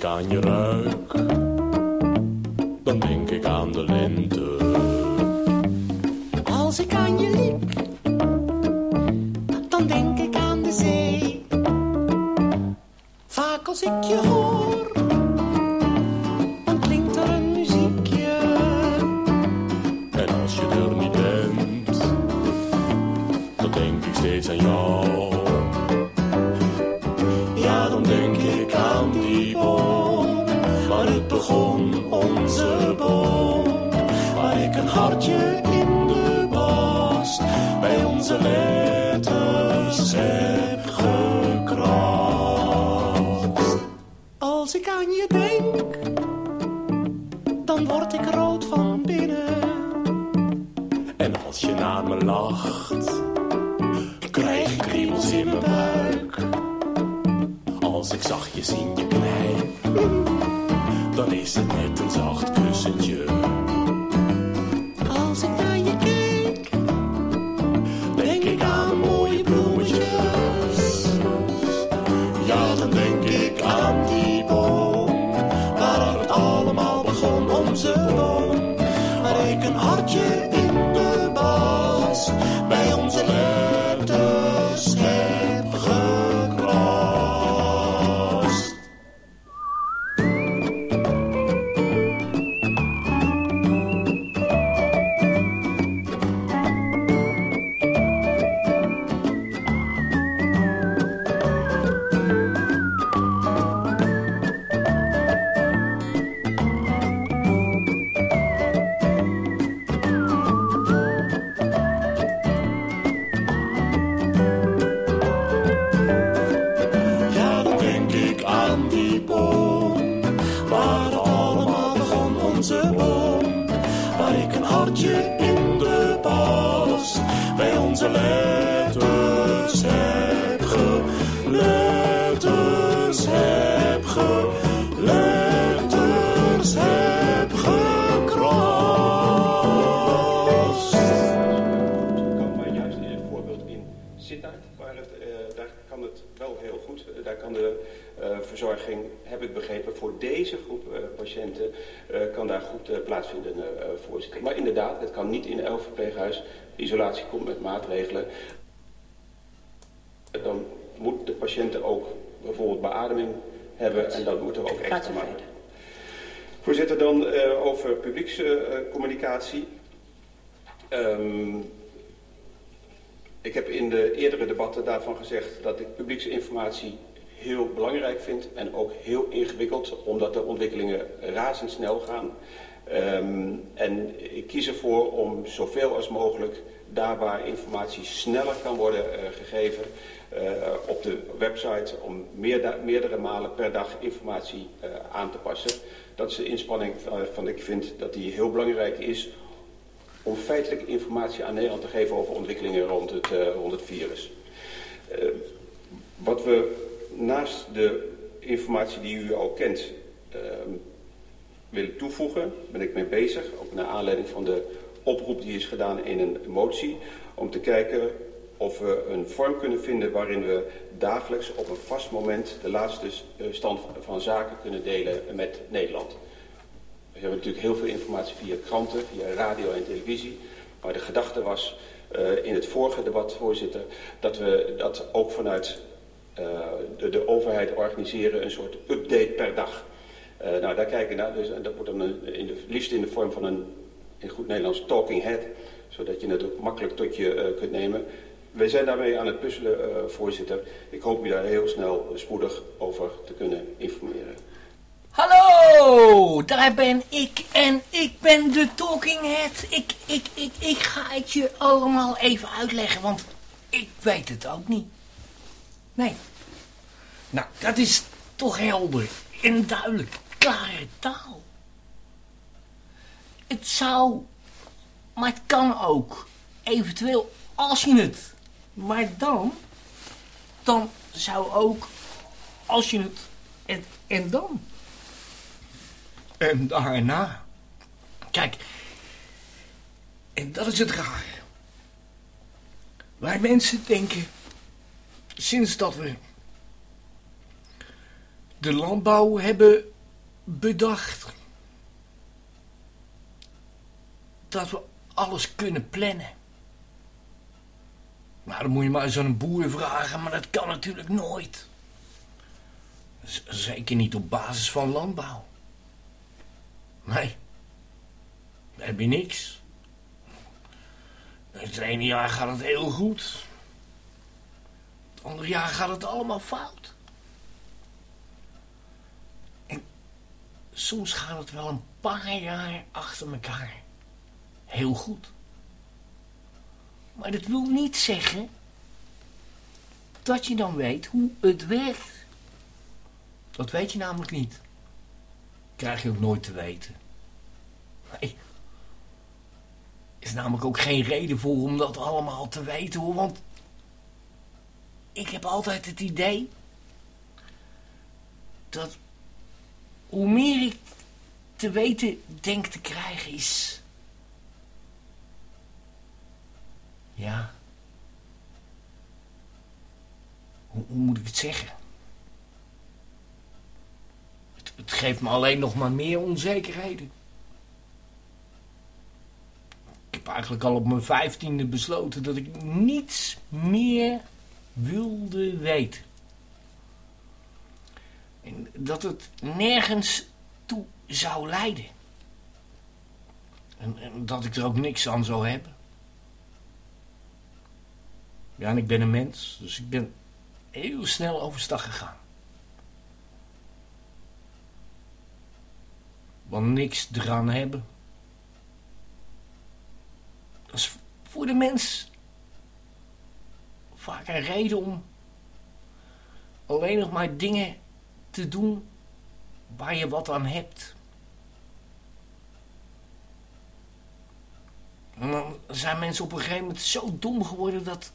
Aan je ruik, hartje in de bast, bij onze letters heb gekrast. Als ik aan je denk, dan word ik rood van binnen. En als je naar me lacht, krijg ik kriebels in mijn buik. Als ik zachtjes in je knijp, dan is het net ontwikkelingen razendsnel gaan. Ehm, en ik kies ervoor om zoveel als mogelijk daar waar informatie sneller kan worden eh, gegeven eh, op de website om meerda- meerdere malen per dag informatie eh, aan te passen. Dat is de inspanning van, ik vind dat die heel belangrijk is om feitelijke informatie aan Nederland te geven over ontwikkelingen rond het, rond het virus. Wat we naast de informatie die u al kent willen toevoegen, ben ik mee bezig, ook naar aanleiding van de oproep die is gedaan in een motie, om te kijken of we een vorm kunnen vinden waarin we dagelijks op een vast moment de laatste eh, stand van zaken kunnen delen met Nederland. We hebben natuurlijk heel veel informatie via kranten, via radio en televisie. Maar de gedachte was eh, in het vorige debat, voorzitter, dat we dat ook vanuit eh, de, de overheid organiseren, een soort update per dag. Eh, nou, daar kijken naar, dus, en dat wordt dan een, in de, liefst in de vorm van een, in goed Nederlands, talking head. Zodat je het ook makkelijk tot je eh, kunt nemen. wij zijn daarmee aan het puzzelen, eh, voorzitter. Ik hoop u daar heel snel eh, spoedig over te kunnen informeren. Hallo, daar ben ik en ik ben de Talking Head. Ik, ik, ik, ik ga het je allemaal even uitleggen, want ik weet het ook niet. Nee. Nou, dat is toch helder en duidelijk, klare taal. Het zou, maar het kan ook, eventueel als je het, maar dan, dan zou ook, als je het, en, en dan. En daarna. Kijk, en dat is het raar. Wij mensen denken, sinds dat we de landbouw hebben bedacht, dat we alles kunnen plannen. Maar dan moet je maar eens aan een boer vragen, maar dat kan natuurlijk nooit. Zeker niet op basis van landbouw. Nee. We hebben niks. Het ene jaar gaat het heel goed. Het andere jaar gaat het allemaal fout. Soms gaat het wel een paar jaar achter elkaar heel goed. Maar dat wil niet zeggen dat je dan weet hoe het werkt. Dat weet je namelijk niet krijg je ook nooit te weten. Nee. Is namelijk ook geen reden voor om dat allemaal te weten hoor, want ik heb altijd het idee dat hoe meer ik te weten denk te krijgen is. Ja. Hoe, moet ik het zeggen? Het geeft me alleen nog maar meer onzekerheden. Ik heb eigenlijk al op mijn vijftiende besloten dat ik niets meer wilde weten. En dat het nergens toe zou leiden. En, en dat ik er ook niks aan zou hebben. Ja, en ik ben een mens, dus ik ben heel snel overstag gegaan. Want niks eraan hebben. Dat is voor de mens vaak een reden om alleen nog maar dingen te doen waar je wat aan hebt. En dan zijn mensen op een gegeven moment zo dom geworden dat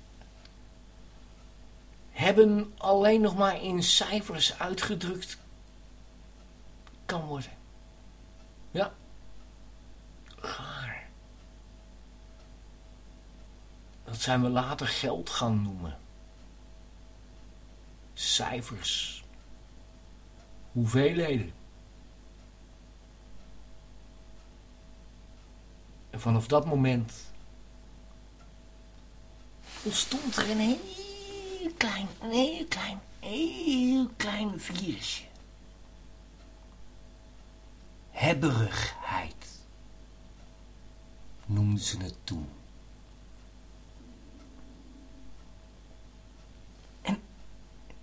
hebben alleen nog maar in cijfers uitgedrukt kan worden. Ja. Gaar. Dat zijn we later geld gaan noemen. Cijfers. Hoeveelheden. En vanaf dat moment ontstond er een heel klein, een heel klein, heel klein virusje. Hebberigheid noemden ze het toen. En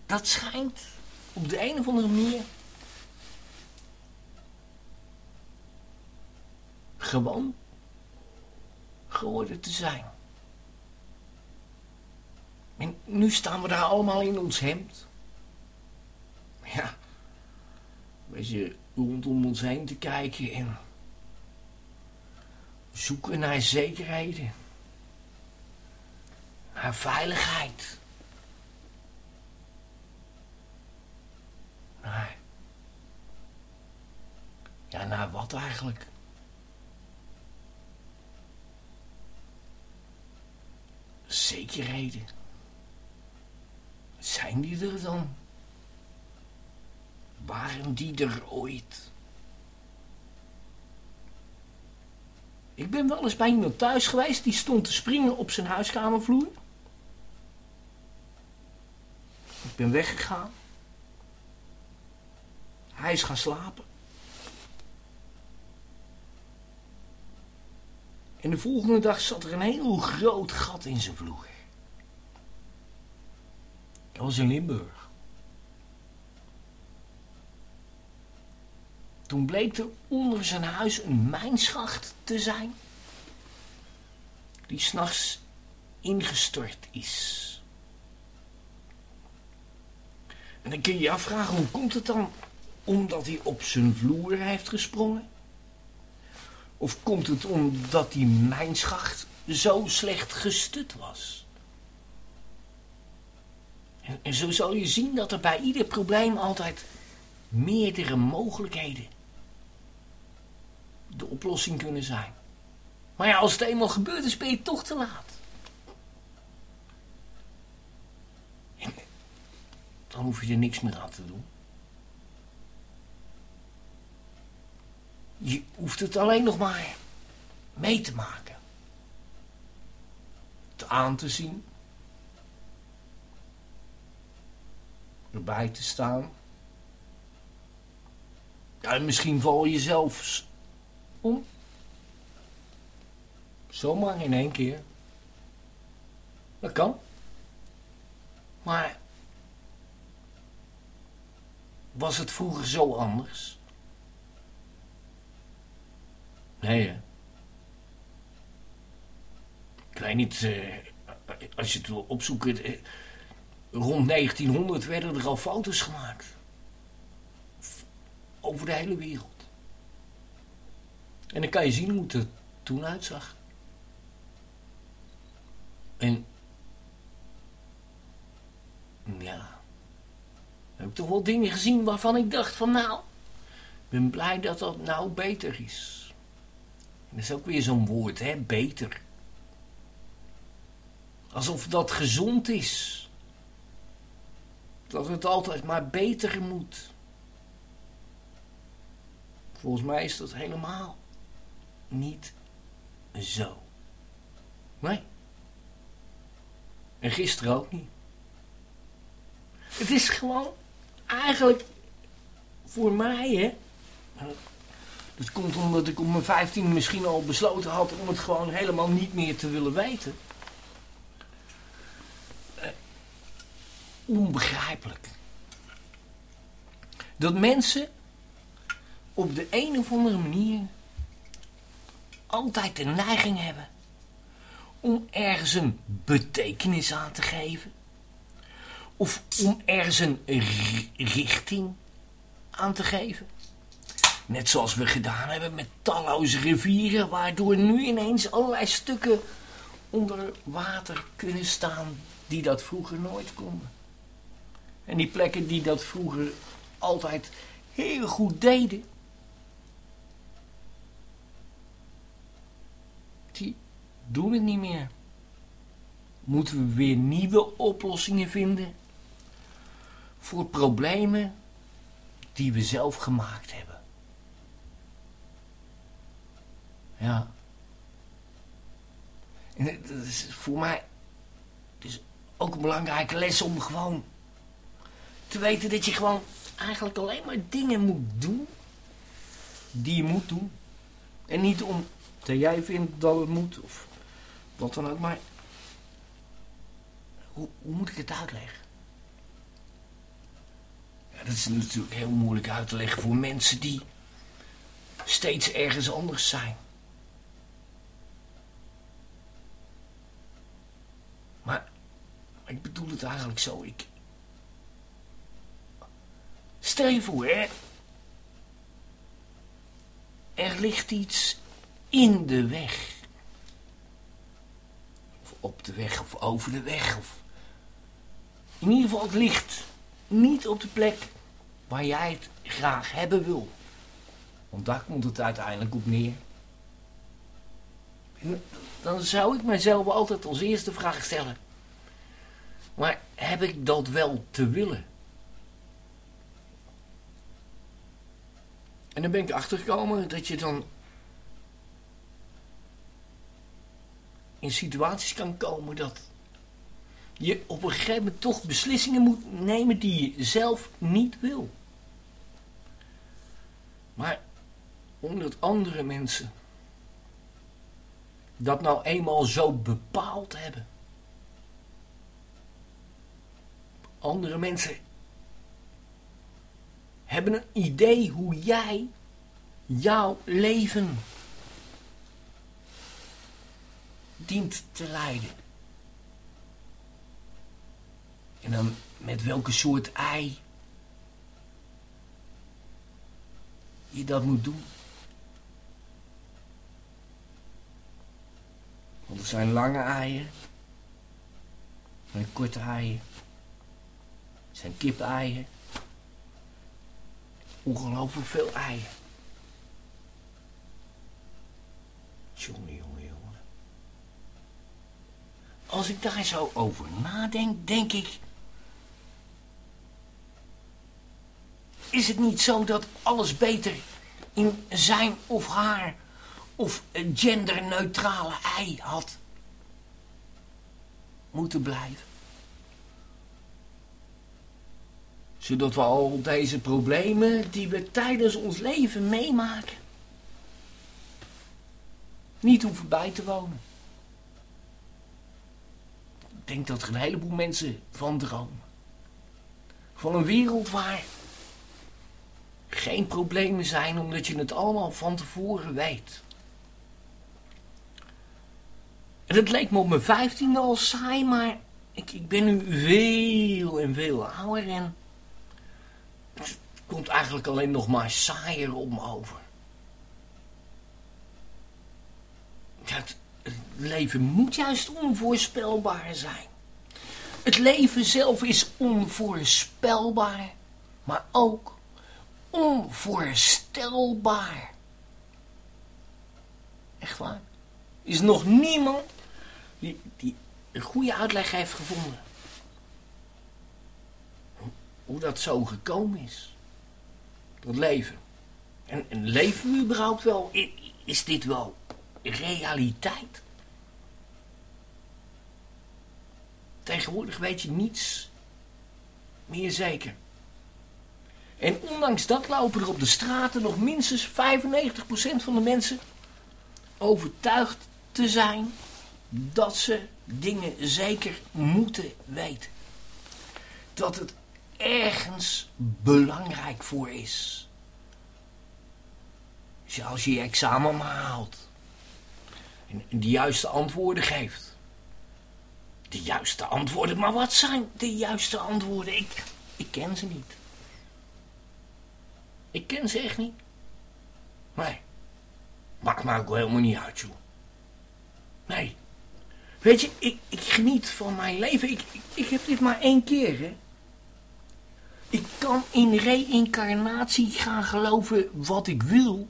dat schijnt op de een of andere manier gewoon geworden te zijn. En nu staan we daar allemaal in ons hemd. Ja, weet je, rondom ons heen te kijken en zoeken naar zekerheden. Naar veiligheid. Naar... Ja, naar wat eigenlijk? Zekerheden. Zijn die er dan? Waren die er ooit? Ik ben wel eens bij iemand thuis geweest die stond te springen op zijn huiskamervloer. Ik ben weggegaan. Hij is gaan slapen. En de volgende dag zat er een heel groot gat in zijn vloer. Dat was in Limburg. Toen bleek er onder zijn huis een mijnschacht te zijn. Die s'nachts ingestort is. En dan kun je je afvragen, hoe komt het dan? Omdat hij op zijn vloer heeft gesprongen? Of komt het omdat die mijnschacht zo slecht gestut was? En, en zo zal je zien dat er bij ieder probleem altijd meerdere mogelijkheden de oplossing kunnen zijn. Maar ja, als het eenmaal gebeurd is, ben je toch te laat. En dan hoef je er niks meer aan te doen. Je hoeft het alleen nog maar mee te maken. Het aan te zien. Erbij te staan. Ja, en misschien val je zelfs om. Zomaar in één keer. Dat kan. Maar was het vroeger zo anders? Nee, hè? Ik weet niet, eh, als je het wil opzoeken... eh, rond 1900 werden er al foto's gemaakt. Over de hele wereld. En dan kan je zien hoe het er toen uitzag. En... Ja... Heb ik toch wel dingen gezien waarvan ik dacht van nou... Ik ben blij dat dat nou beter is. Dat is ook weer zo'n woord, hè, beter. Alsof dat gezond is. Dat het altijd maar beter moet. Volgens mij is dat helemaal niet zo. Nee. En gisteren ook niet. Het is gewoon eigenlijk voor mij, hè. Dat komt omdat ik op mijn 15 misschien al besloten had om het gewoon helemaal niet meer te willen weten. Eh, onbegrijpelijk. Dat mensen op de een of andere manier altijd de neiging hebben om ergens een betekenis aan te geven. Of om ergens een ri- richting aan te geven. Net zoals we gedaan hebben met talloze rivieren, waardoor nu ineens allerlei stukken onder water kunnen staan die dat vroeger nooit konden. En die plekken die dat vroeger altijd heel goed deden, die doen het niet meer. Moeten we weer nieuwe oplossingen vinden voor problemen die we zelf gemaakt hebben. Ja. En dat is voor mij is ook een belangrijke les om gewoon te weten dat je gewoon eigenlijk alleen maar dingen moet doen die je moet doen. En niet omdat jij vindt dat het moet of wat dan ook, maar hoe, hoe moet ik het uitleggen? Ja, dat is natuurlijk heel moeilijk uit te leggen voor mensen die steeds ergens anders zijn. Ik bedoel het eigenlijk zo. Ik... Stel je voor, hè. Er ligt iets in de weg. Of op de weg, of over de weg. Of... In ieder geval, het ligt niet op de plek waar jij het graag hebben wil. Want daar komt het uiteindelijk op neer. Dan zou ik mezelf altijd als eerste vraag stellen. Maar heb ik dat wel te willen? En dan ben ik achtergekomen dat je dan in situaties kan komen dat je op een gegeven moment toch beslissingen moet nemen die je zelf niet wil. Maar omdat andere mensen dat nou eenmaal zo bepaald hebben. Andere mensen hebben een idee hoe jij jouw leven dient te leiden. En dan met welke soort ei je dat moet doen. Want er zijn lange eieren. Er zijn korte eieren. Zijn kip-eieren. Ongelooflijk veel eieren. Jongen, jongen, jongen. Als ik daar zo over nadenk, denk ik... Is het niet zo dat alles beter in zijn of haar of genderneutrale ei had moeten blijven? Zodat we al deze problemen die we tijdens ons leven meemaken, niet hoeven bij te wonen. Ik denk dat er een heleboel mensen van dromen. Van een wereld waar geen problemen zijn omdat je het allemaal van tevoren weet. En het leek me op mijn vijftiende al saai, maar ik, ik ben nu veel en veel ouder en komt eigenlijk alleen nog maar saaier op me over. Het, leven moet juist onvoorspelbaar zijn. Het leven zelf is onvoorspelbaar, maar ook onvoorstelbaar. Echt waar. Is nog niemand die, die een goede uitleg heeft gevonden. Hoe dat zo gekomen is. Dat leven. En, en leven we überhaupt wel? Is dit wel realiteit? Tegenwoordig weet je niets meer zeker. En ondanks dat lopen er op de straten nog minstens 95% van de mensen overtuigd te zijn dat ze dingen zeker moeten weten. Dat het ergens belangrijk voor is. Als je je examen maar haalt. En de juiste antwoorden geeft. De juiste antwoorden, maar wat zijn de juiste antwoorden? Ik, ik ken ze niet. Ik ken ze echt niet. Nee. Maakt me ook helemaal niet uit, joh. Nee. Weet je, ik, ik geniet van mijn leven. Ik, ik, ik heb dit maar één keer, hè. Ik kan in reïncarnatie gaan geloven wat ik wil.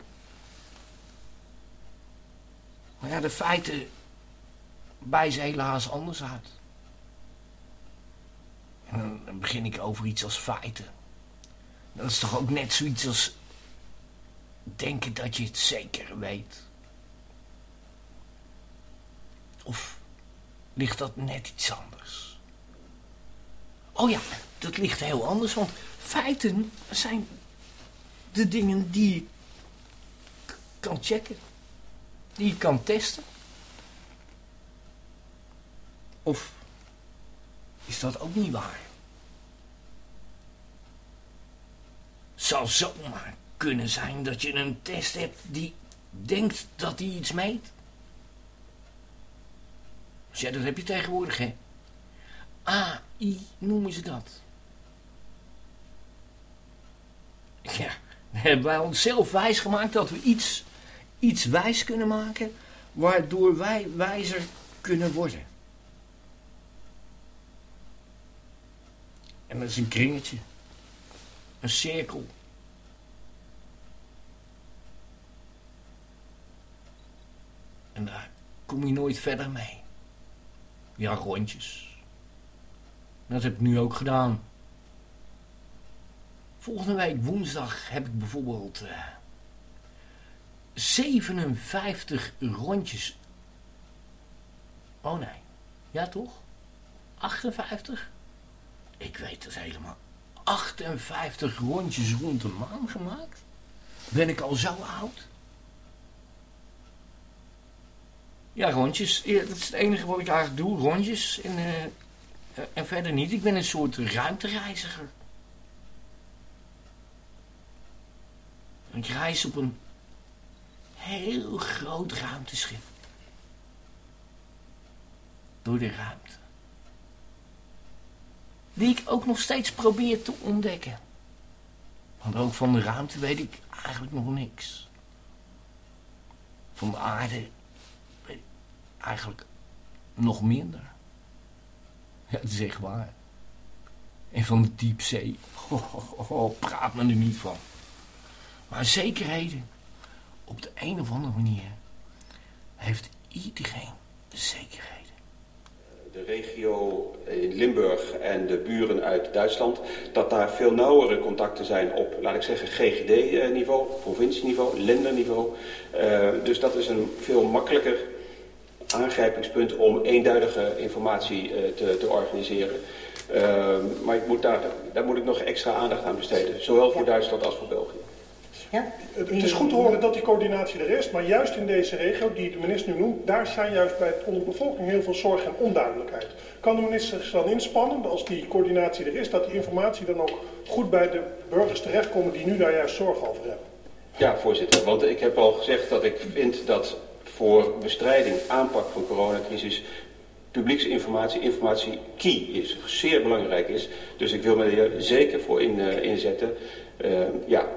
Maar ja, de feiten wijzen helaas anders uit. En dan, dan begin ik over iets als feiten. Dat is toch ook net zoiets als denken dat je het zeker weet. Of ligt dat net iets anders? Oh ja, dat ligt heel anders, want feiten zijn de dingen die je kan checken, die je kan testen. Of is dat ook niet waar? zou zomaar kunnen zijn dat je een test hebt die denkt dat hij iets meet. Dus ja, dat heb je tegenwoordig, hè. AI noemen ze dat. Ja, dan hebben wij onszelf wijs gemaakt dat we iets, iets wijs kunnen maken... waardoor wij wijzer kunnen worden. En dat is een kringetje. Een cirkel. En daar kom je nooit verder mee. Ja, rondjes. Dat heb ik nu ook gedaan. Volgende week woensdag heb ik bijvoorbeeld eh, 57 rondjes. Oh nee. Ja toch? 58? Ik weet het helemaal. 58 rondjes rond de maan gemaakt? Ben ik al zo oud? Ja, rondjes. Dat is het enige wat ik eigenlijk doe. Rondjes. En, eh, Eh, En verder niet. Ik ben een soort ruimtereiziger. Ik reis op een heel groot ruimteschip. Door de ruimte. Die ik ook nog steeds probeer te ontdekken. Want ook van de ruimte weet ik eigenlijk nog niks. Van de aarde weet ik eigenlijk nog minder. Dat is echt waar. En van de diepzee. Oh, praat me er niet van. Maar zekerheden. Op de een of andere manier heeft iedereen zekerheden. de regio in Limburg en de buren uit Duitsland, dat daar veel nauwere contacten zijn op, laat ik zeggen, GGD-niveau, provincieniveau, lenderniveau. Eh, dus dat is een veel makkelijker aangrijpingspunt om eenduidige informatie eh, te, te organiseren. Eh, maar ik moet daar, daar moet ik nog extra aandacht aan besteden, zowel voor Duitsland als voor België. Het, het is goed te horen dat die coördinatie er is, maar juist in deze regio, die de minister nu noemt, daar zijn juist bij onder de bevolking heel veel zorg en onduidelijkheid. Kan de minister zich dan inspannen, als die coördinatie er is, dat die informatie dan ook goed bij de burgers terechtkomen die nu daar juist zorgen over hebben? Ja, voorzitter. Want ik heb al gezegd dat ik vind dat voor bestrijding, aanpak van de coronacrisis, publieksinformatie, informatie key is, zeer belangrijk is. Dus ik wil me hier zeker voor in, eh, inzetten. Eh, ja,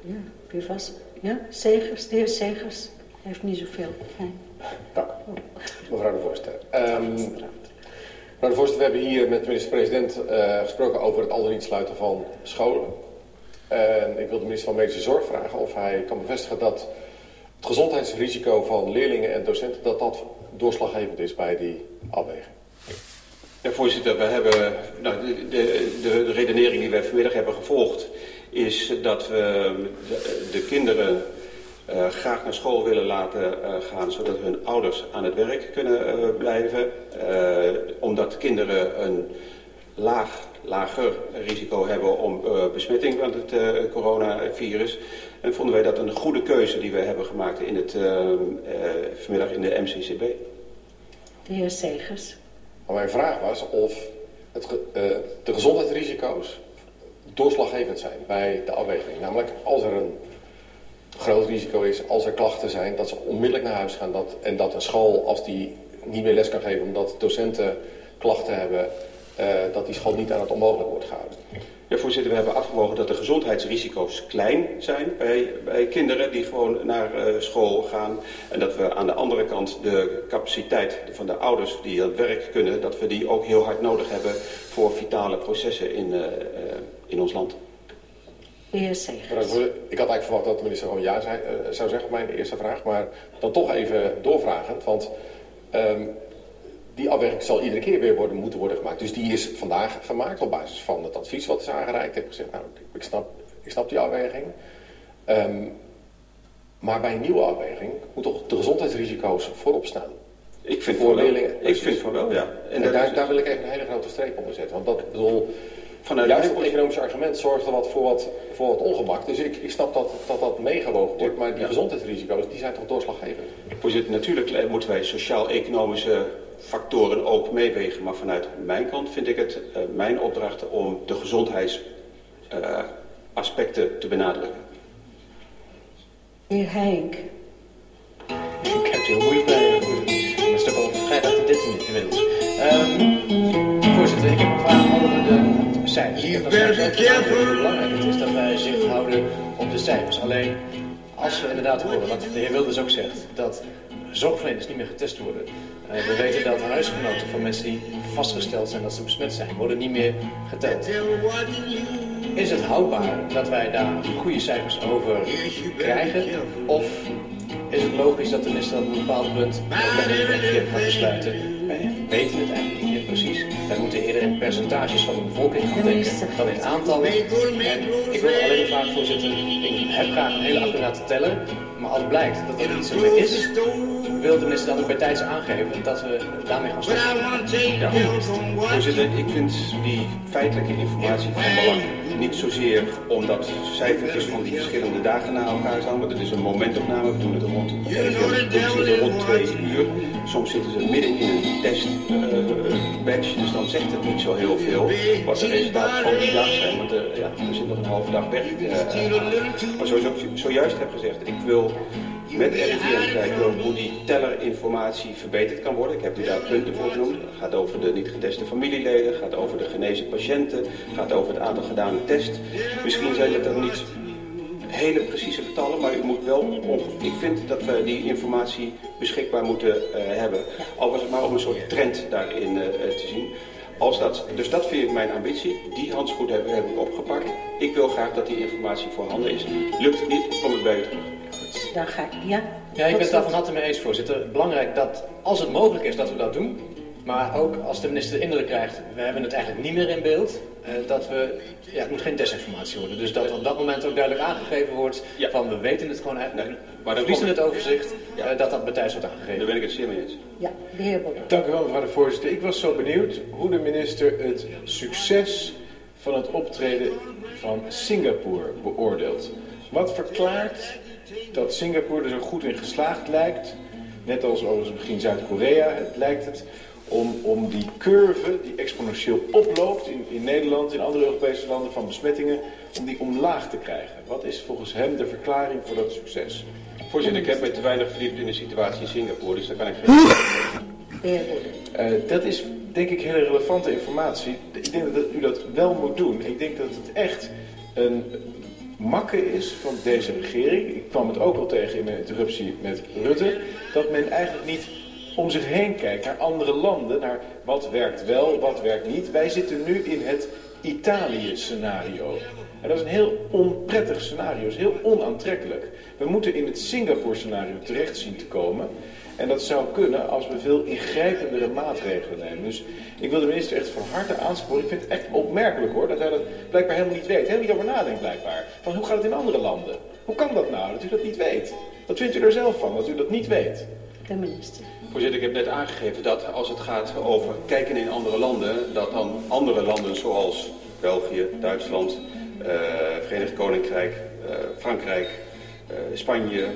ja, wie was Ja, Segers, de heer Segers heeft niet zoveel. Fijn. Dank, mevrouw de voorzitter. Ehm, mevrouw de voorzitter, we hebben hier met de minister-president eh, gesproken over het al dan niet sluiten van scholen. En ik wil de minister van Medische Zorg vragen of hij kan bevestigen dat het gezondheidsrisico van leerlingen en docenten, dat dat doorslaggevend is bij die afweging. Ja, voorzitter, we hebben, nou, de, de, de redenering die wij vanmiddag hebben gevolgd is dat we de, de kinderen uh, graag naar school willen laten uh, gaan, zodat hun ouders aan het werk kunnen uh, blijven. omdat kinderen een laag, lager risico hebben om besmetting van het coronavirus. En vonden wij dat een goede keuze die we hebben gemaakt in het, vanmiddag in de MCCB. De heer Segers. Maar mijn vraag was of het, de gezondheidsrisico's doorslaggevend zijn bij de afweging. Namelijk als er een groot risico is, als er klachten zijn, dat ze onmiddellijk naar huis gaan. Dat, en dat een school, als die niet meer les kan geven omdat docenten klachten hebben, uh, dat die school niet aan het onmogelijk wordt gehouden. Ja, voorzitter, we hebben afgewogen dat de gezondheidsrisico's klein zijn bij, bij kinderen die gewoon naar uh, school gaan. En dat we aan de andere kant de capaciteit van de ouders die aan het werk kunnen, dat we die ook heel hard nodig hebben voor vitale processen in, uh, in ons land. De heer Segers. Ik had eigenlijk verwacht dat de minister gewoon ja zei, uh, zou zeggen op mijn eerste vraag. Maar dan toch even doorvragend. Want um, die afweging zal iedere keer weer worden, moeten worden gemaakt. Dus die is vandaag gemaakt op basis van het advies wat is aangereikt. Ik heb gezegd, nou, ik snap, ik snap die afweging. Um, maar bij een nieuwe afweging moet toch de gezondheidsrisico's voorop staan. Ik vind voor wel. leerlingen. Ik vind van wel, ja. En, en daar, daar wil ik even een hele grote streep onder zetten. Want dat bedoel, Vanuit juist het economische argument zorgt er wat voor wat, voor wat ongemak. Dus ik, ik snap dat dat, dat meegewogen wordt. Maar die Ja. gezondheidsrisico's, die zijn toch doorslaggevend. Voorzitter, natuurlijk eh, moeten wij sociaal-economische factoren ook meewegen. Maar vanuit mijn kant vind ik het uh, mijn opdracht om de gezondheidsaspecten uh, te benadrukken. De heer Henk. Ik heb het heel moeilijk bij voorzitter. Dat is toch al vrijdag de 13e inmiddels. Um, voorzitter, ik heb een vraag over cijfers. Gezegd dat hoe belangrijk het is dat wij zicht houden op de cijfers. Alleen, als we inderdaad horen, wat de heer Wilders ook zegt, dat zorgverleners niet meer getest worden. Uh, we weten dat huisgenoten van mensen die vastgesteld zijn dat ze besmet zijn, worden niet meer geteld. Is het houdbaar dat wij daar goede cijfers over krijgen? Of is het logisch dat de minister op een bepaald punt NGM gaat besluiten? Wij weten het eigenlijk niet meer precies. Wij moeten eerder in percentages van de bevolking gaan denken dan in aantallen. En ik wil alleen een vraag, voorzitter. Ik heb graag een hele accurate teller. Maar als blijkt dat dat niet zo meer is, wil de minister dan ook bij tijds aangeven dat we daarmee gaan stoppen. Ja, voorzitter, ik vind die feitelijke informatie van belang. Niet zozeer omdat cijfertjes van die verschillende dagen na elkaar staan, want het is een momentopname. We doen het rond, rond twee uur. Soms zitten ze midden in een testbatch, dus dan zegt het niet zo heel veel wat de resultaten van die dag zijn. Want eh, ja, er zit nog een halve dag weg. eh, maar zoals ik zojuist heb gezegd, ik wil met RIVM kijken hoe die tellerinformatie verbeterd kan worden. Ik heb u daar punten voor genoemd. Het gaat over de niet geteste familieleden, gaat over de genezen patiënten, gaat over het aantal gedane tests. Misschien zijn het dan niet hele precieze getallen, maar u moet wel, ik vind dat we die informatie beschikbaar moeten eh, hebben. Al was het maar om een soort trend daarin eh, te zien. Als dat, dus dat vind ik mijn ambitie. Die handschoen heb, heb ik opgepakt. Ik wil graag dat die informatie voorhanden is. Lukt het niet, kom ik bij u terug. Dan ga ik, ja. Ja, ik ben het daar van harte mee eens, voorzitter. Belangrijk dat, als het mogelijk is, dat we dat doen. Maar ook als de minister de indruk krijgt, we hebben het eigenlijk niet meer in beeld, eh, dat we, ja, het moet geen desinformatie worden. Dus dat op dat moment ook duidelijk aangegeven wordt van we weten het gewoon, uit, maar we dan verliezen het overzicht, eh, dat dat bij wordt aangegeven. Daar ben ik het zeer mee eens. Ja, de heer Bolle. Dank u wel, mevrouw de voorzitter. Ik was zo benieuwd hoe de minister het succes van het optreden van Singapore beoordeelt. Wat verklaart dat Singapore er zo goed in geslaagd lijkt, net als overigens misschien Zuid-Korea, het lijkt het, om, om die curve die exponentieel oploopt in, in Nederland, in andere Europese landen van besmettingen, om die omlaag te krijgen. Wat is volgens hem de verklaring voor dat succes? Voorzitter, ik heb me te weinig verdiept in de situatie in Singapore, dus daar kan ik geen... Eh, dat is denk ik hele relevante informatie. Ik denk dat u dat wel moet doen. Ik denk dat het echt een makke is van deze regering. Ik kwam het ook al tegen in mijn interruptie met Rutte. Dat men eigenlijk niet om zich heen kijkt naar andere landen. Naar wat werkt wel, wat werkt niet. Wij zitten nu in het Italië-scenario. En dat is een heel onprettig scenario. Dat is heel onaantrekkelijk. We moeten in het Singapore-scenario terecht zien te komen. En dat zou kunnen als we veel ingrijpendere maatregelen nemen. Dus ik wil de minister echt van harte aansporen. Ik vind het echt opmerkelijk hoor, dat hij dat blijkbaar helemaal niet weet. Helemaal niet over nadenkt blijkbaar. Van hoe gaat het in andere landen? Hoe kan dat nou, dat u dat niet weet? Wat vindt u er zelf van, dat u dat niet weet? De minister. Voorzitter, ik heb net aangegeven dat als het gaat over kijken in andere landen, dat dan andere landen zoals België, Duitsland, eh, Verenigd Koninkrijk, eh, Frankrijk, eh, Spanje, eh,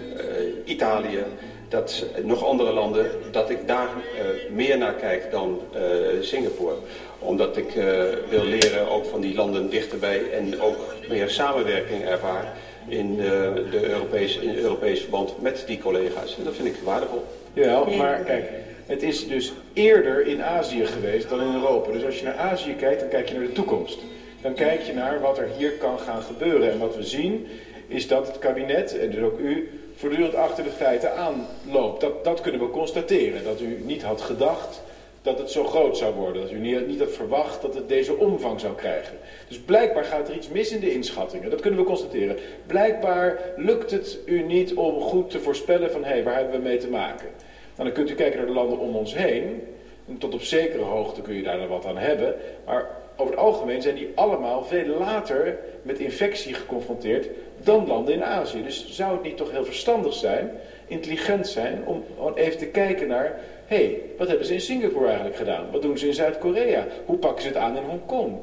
Italië, dat nog andere landen, dat ik daar eh, meer naar kijk dan eh, Singapore. Omdat ik eh, wil leren ook van die landen dichterbij en ook meer samenwerking ervaar in, eh, de Europees, in Europees verband met die collega's. En dat vind ik waardevol. Ja, maar kijk, het is dus eerder in Azië geweest dan in Europa. Dus als je naar Azië kijkt, dan kijk je naar de toekomst. Dan kijk je naar wat er hier kan gaan gebeuren. En wat we zien is dat het kabinet, en dus ook u, voortdurend achter de feiten aanloopt. Dat, dat kunnen we constateren. Dat u niet had gedacht dat het zo groot zou worden. Dat u niet, niet had verwacht dat het deze omvang zou krijgen. Dus blijkbaar gaat er iets mis in de inschattingen. Dat kunnen we constateren. Blijkbaar lukt het u niet om goed te voorspellen van... hé, hey, waar hebben we mee te maken? Nou, dan kunt u kijken naar de landen om ons heen. En tot op zekere hoogte kun je daar wat aan hebben. Maar over het algemeen zijn die allemaal veel later met infectie geconfronteerd dan landen in Azië. Dus zou het niet toch heel verstandig zijn, intelligent zijn, om gewoon even te kijken naar... hé, hey, wat hebben ze in Singapore eigenlijk gedaan? Wat doen ze in Zuid-Korea? Hoe pakken ze het aan in Hongkong?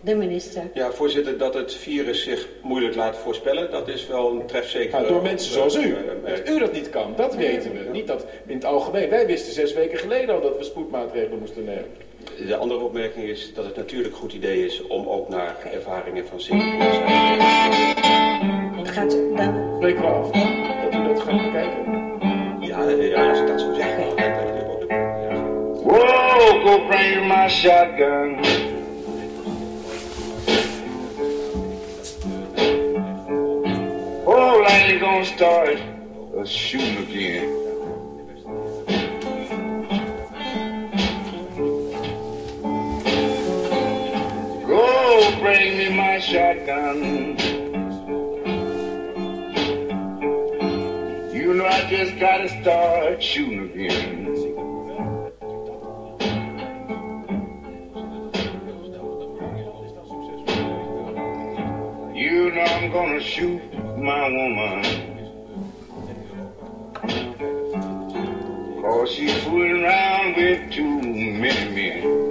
De minister. Ja, voorzitter, dat het virus zich moeilijk laat voorspellen, dat is wel een trefzeker... Nou, door mensen zoals u. Dat u dat niet kan, dat weten we. Niet dat in het algemeen. Wij wisten zes weken geleden al dat we spoedmaatregelen moesten nemen. De andere opmerking is dat het natuurlijk een goed idee is om ook naar ervaringen van Singapore te zijn. Gaat dan... Spreken we af dat u dat gaat bekijken? Ja, ja als ik dat zo zeg, dan ga ik dat natuurlijk ook doen. Whoa, go bring my shotgun. Oh, I ain't gonna start a shooting again. Go bring me my shotgun. I just gotta start shooting again. You know I'm gonna shoot my woman. Cause she's fooling around with too many men.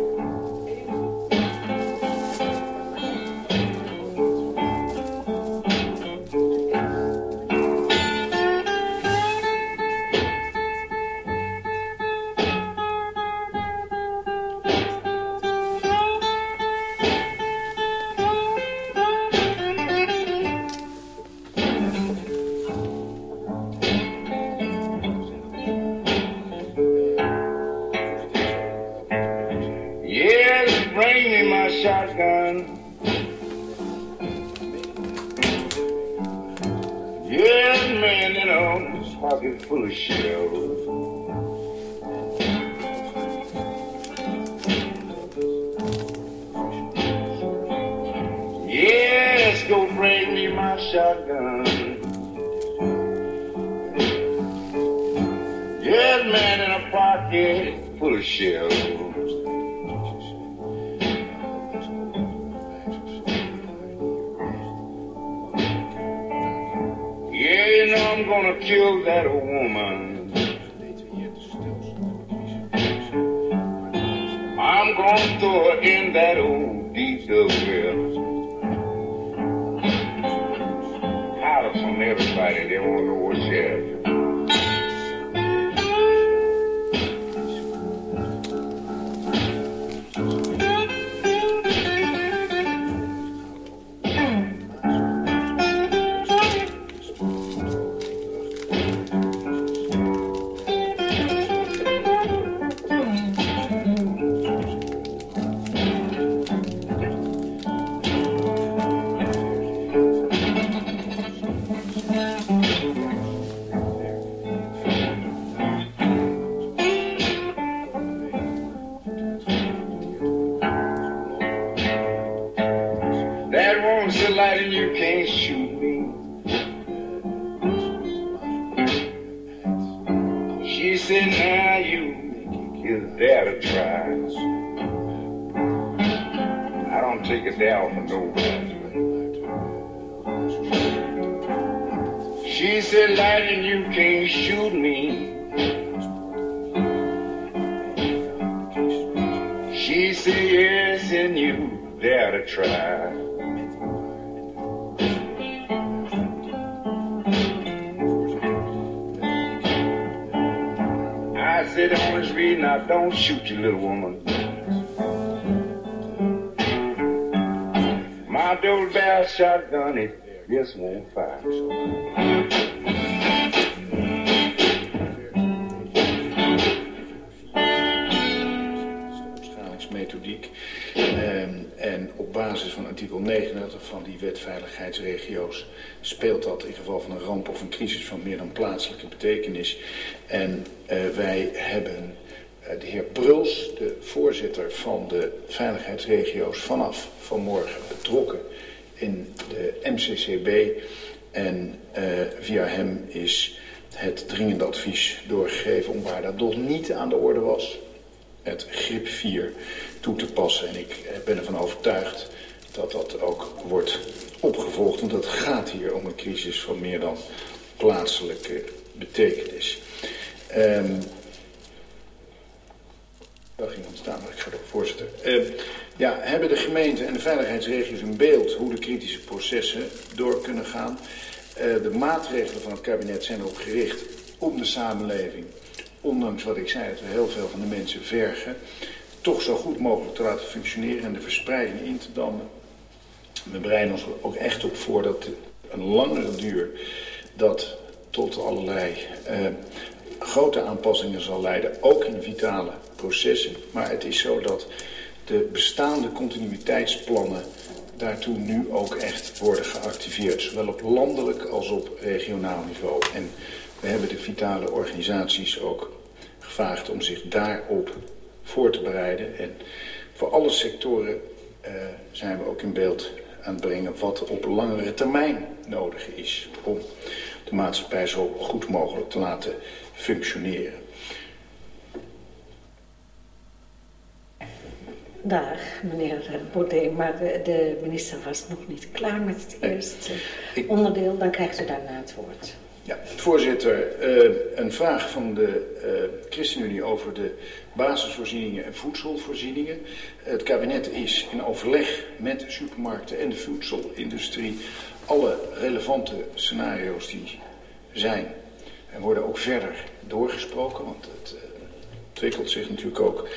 Orange Reed, now don't shoot you, little woman. My double barrel shotgun, it just won't fire. Op basis van artikel 39 van die wet veiligheidsregio's speelt dat in geval van een ramp of een crisis van meer dan plaatselijke betekenis. En eh, wij hebben eh, de heer Bruls, de voorzitter van de veiligheidsregio's, vanaf vanmorgen betrokken in de MCCB. En eh, via hem is het dringende advies doorgegeven om waar dat nog niet aan de orde was, het grip 4 toe te passen. En ik eh, ben ervan overtuigd dat dat ook wordt opgevolgd. Want het gaat hier om een crisis van meer dan plaatselijke betekenis. Ehm dat ging ontstaan, maar ik ga door, voorzitter. Ehm, ja, hebben de gemeenten en de veiligheidsregio's een beeld hoe de kritische processen door kunnen gaan? Eh, de maatregelen van het kabinet zijn erop gericht om de samenleving, ondanks wat ik zei, dat we heel veel van de mensen vergen, toch zo goed mogelijk te laten functioneren en de verspreiding in te dammen. We bereiden ons ook echt op voor dat een langere duur dat tot allerlei eh, grote aanpassingen zal leiden, ook in vitale processen. Maar het is zo dat de bestaande continuïteitsplannen daartoe nu ook echt worden geactiveerd. Zowel op landelijk als op regionaal niveau. En we hebben de vitale organisaties ook gevraagd om zich daarop voor te bereiden. En voor alle sectoren uh, zijn we ook in beeld aan het brengen wat op langere termijn nodig is om de maatschappij zo goed mogelijk te laten functioneren. Dag, meneer Baudet, maar de, de, minister was nog niet klaar met het eerste ik... onderdeel. Dan krijgt u daarna het woord. Ja, voorzitter. Uh, een vraag van de uh, ChristenUnie over de basisvoorzieningen en voedselvoorzieningen. Het kabinet is in overleg met supermarkten en de voedselindustrie alle relevante scenario's die zijn en worden ook verder doorgesproken, want het uh, ontwikkelt zich natuurlijk ook.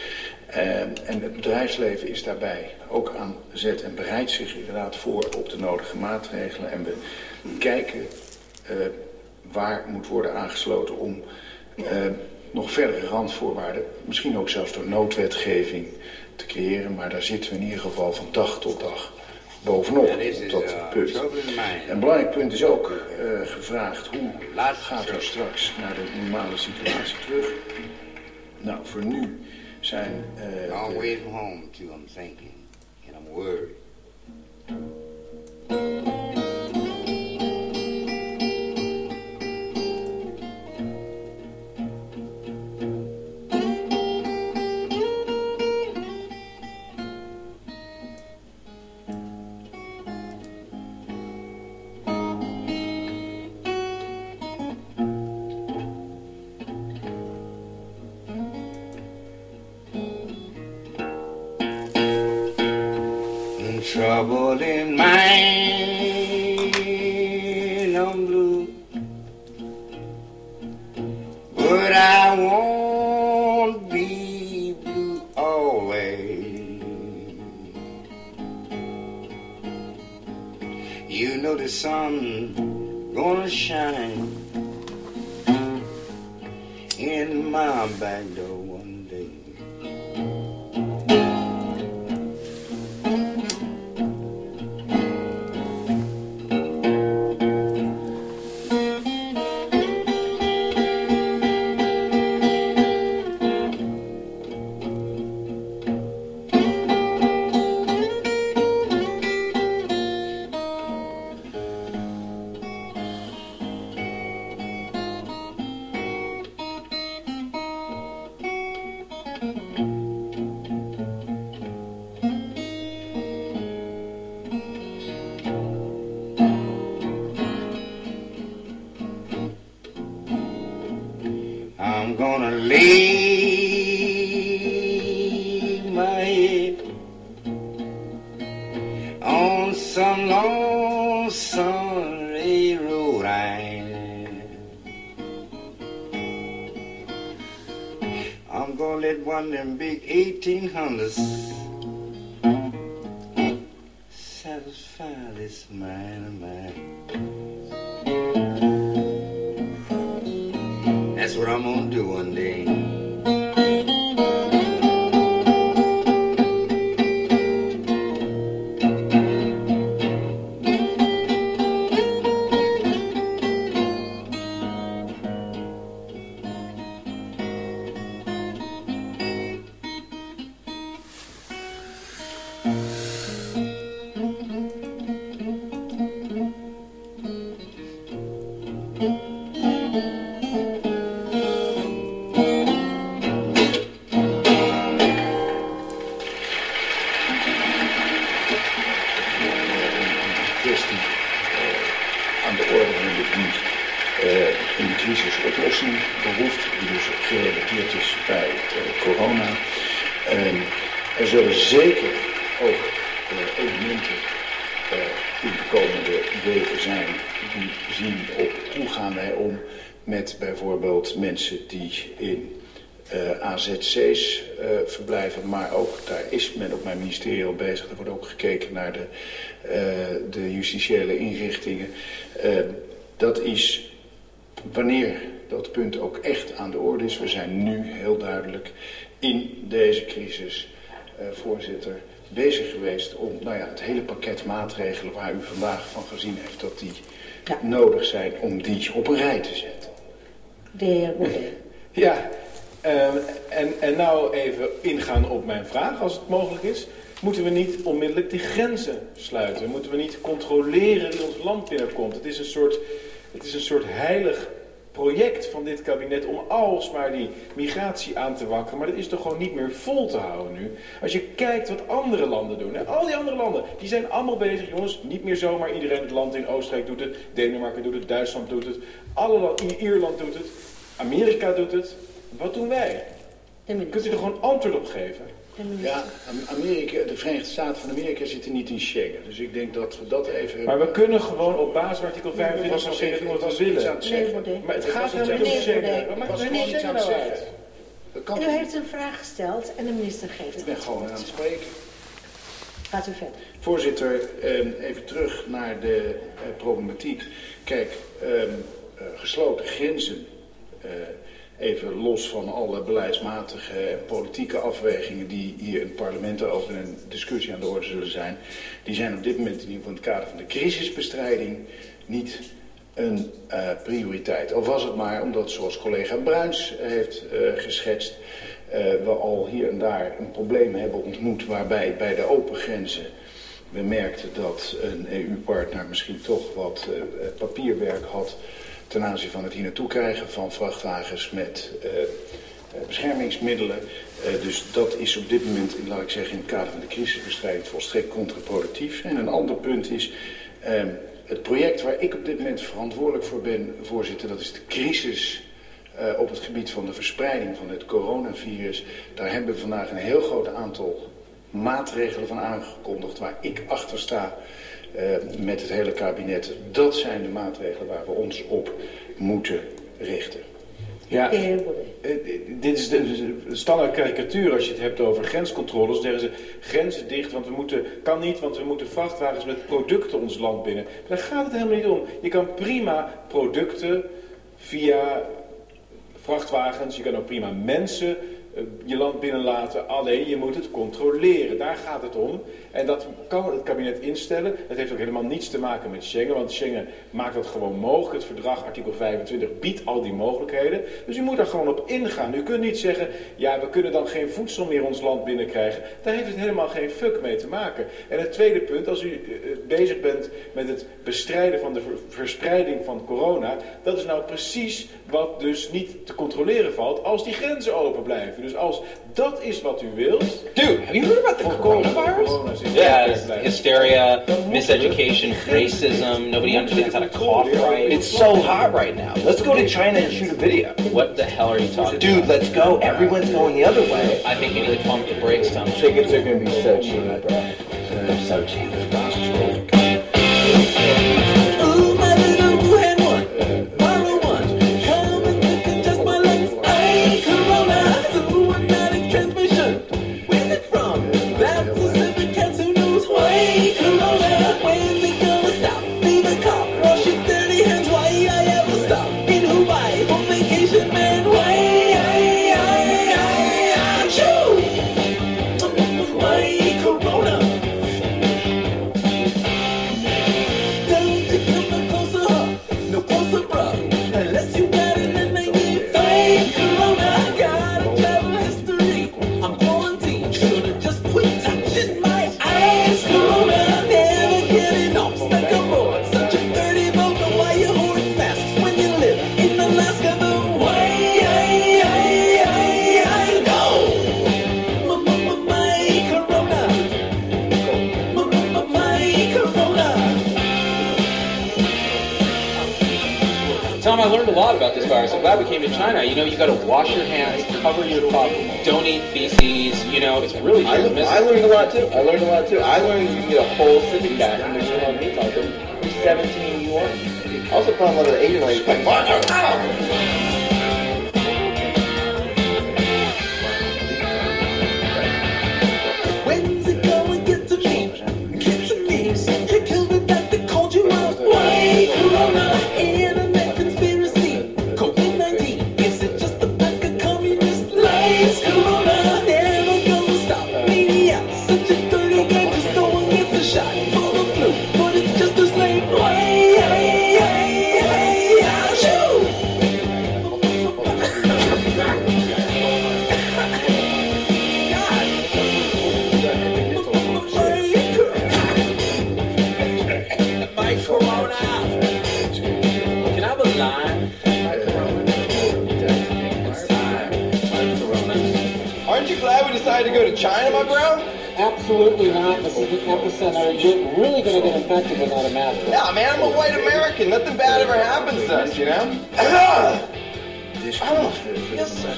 Uh, en het bedrijfsleven is daarbij ook aan zet en bereidt zich inderdaad voor op de nodige maatregelen. En we kijken uh, waar moet worden aangesloten om nog verdere randvoorwaarden, misschien ook zelfs door noodwetgeving te creëren. Maar daar zitten we in ieder geval van dag tot dag bovenop is, dat punt. mind. Een belangrijk punt is ook eh, gevraagd hoe gaat u straks naar de normale situatie terug? Nou, voor nu zijn eh, Long de- way from home, too, I'm thinking. And I'm worried. The sun gonna shine in my back door eh, voorzitter, bezig geweest om nou ja, het hele pakket maatregelen waar u vandaag van gezien heeft dat die nodig zijn om die op een rij te zetten. De heer. Ja, ehm, en, en nou even ingaan op mijn vraag, als het mogelijk is. Moeten we niet onmiddellijk die grenzen sluiten? Moeten we niet controleren wie ons land binnenkomt? Het is een soort, het is een soort heilig project van dit kabinet om alsmaar die migratie aan te wakkeren. Maar dat is toch gewoon niet meer vol te houden nu. Als je kijkt wat andere landen doen. Hè? Al die andere landen, die zijn allemaal bezig. Jongens, niet meer zomaar iedereen het land in. Oostenrijk doet het, Denemarken doet het, Duitsland doet het. Alle landen, Ierland doet het, Amerika doet het. Wat doen wij? Kunt u er gewoon antwoord op geven? Ja, Am- Amerika, de Verenigde Staten van Amerika zitten niet in Schengen. Dus ik denk dat we dat even... Maar we kunnen gewoon op basis van artikel 25 was van Schengen wat we willen. Maar het gaat helemaal niet om. Schengen. Wat maakt was er gewoon niet iets aan Schengen het nou uit? U heeft een vraag gesteld en de minister geeft Ik ben gewoon aan het spreken. Gaat u verder. Voorzitter, ehm, even terug naar de eh, problematiek. Kijk, ehm, eh, gesloten grenzen, eh, even los van alle beleidsmatige en politieke afwegingen die hier in het parlement in een discussie aan de orde zullen zijn, die zijn op dit moment in ieder geval in het kader van de crisisbestrijding niet een eh, prioriteit. Of was het maar omdat, zoals collega Bruins heeft eh, geschetst, eh, we al hier en daar een probleem hebben ontmoet waarbij bij de open grenzen we merkten dat een EU-partner misschien toch wat papierwerk had ten aanzien van het hier naartoe krijgen van vrachtwagens met eh, eh, beschermingsmiddelen. Eh, dus dat is op dit moment, laat ik zeggen, in het kader van de crisisbestrijding volstrekt contraproductief. En een ander punt is, ehm, het project waar ik op dit moment verantwoordelijk voor ben, voorzitter, dat is de crisis op het gebied van de verspreiding van het coronavirus. Daar hebben we vandaag een heel groot aantal maatregelen van aangekondigd waar ik achter sta met het hele kabinet. Dat zijn de maatregelen waar we ons op moeten richten. Ja, eh, eh, dit is de standaard karikatuur als je het hebt over grenscontroles. Zeggen ze grenzen dicht, want we moeten, kan niet, want we moeten vrachtwagens met producten ons land binnen. Maar daar gaat het helemaal niet om. Je kan prima producten via vrachtwagens, je kan ook prima mensen eh, je land binnenlaten. Alleen je moet het controleren. Daar gaat het om. En dat kan het kabinet instellen. Het heeft ook helemaal niets te maken met Schengen. Want Schengen maakt dat gewoon mogelijk. Het verdrag, artikel 25, biedt al die mogelijkheden. Dus u moet daar gewoon op ingaan. U kunt niet zeggen, ja, we kunnen dan geen voedsel meer ons land binnenkrijgen. Daar heeft het helemaal geen fuck mee te maken. En het tweede punt, als u eh, bezig bent met het bestrijden van de ver- verspreiding van corona. Dat is nou precies wat dus niet te controleren valt als die grenzen open blijven. Dus als dat is wat u wilt... Dude, have you heard about the coronavirus? Yeah, hysteria, miseducation, racism. Nobody understands how to cough right. It's so hot right now. Let's go to China and shoot a video. What the hell are you talking Dude, about? let's go. Everyone's going the other way. I think you need to pump the brakes, Tom. Tickets are going to be so cheap, bro. They're so cheap. To China. You know, you got to wash your hands, cover your mouth, don't eat feces. You know, it's really I, transmissible. I learned a lot too. I learned a lot too. I learned you can get a whole civic back and there's no me talking. Who's 17 you want? I also found a lot of the Asian ladies like, white American. Nothing bad ever happens to us, you know? Dit is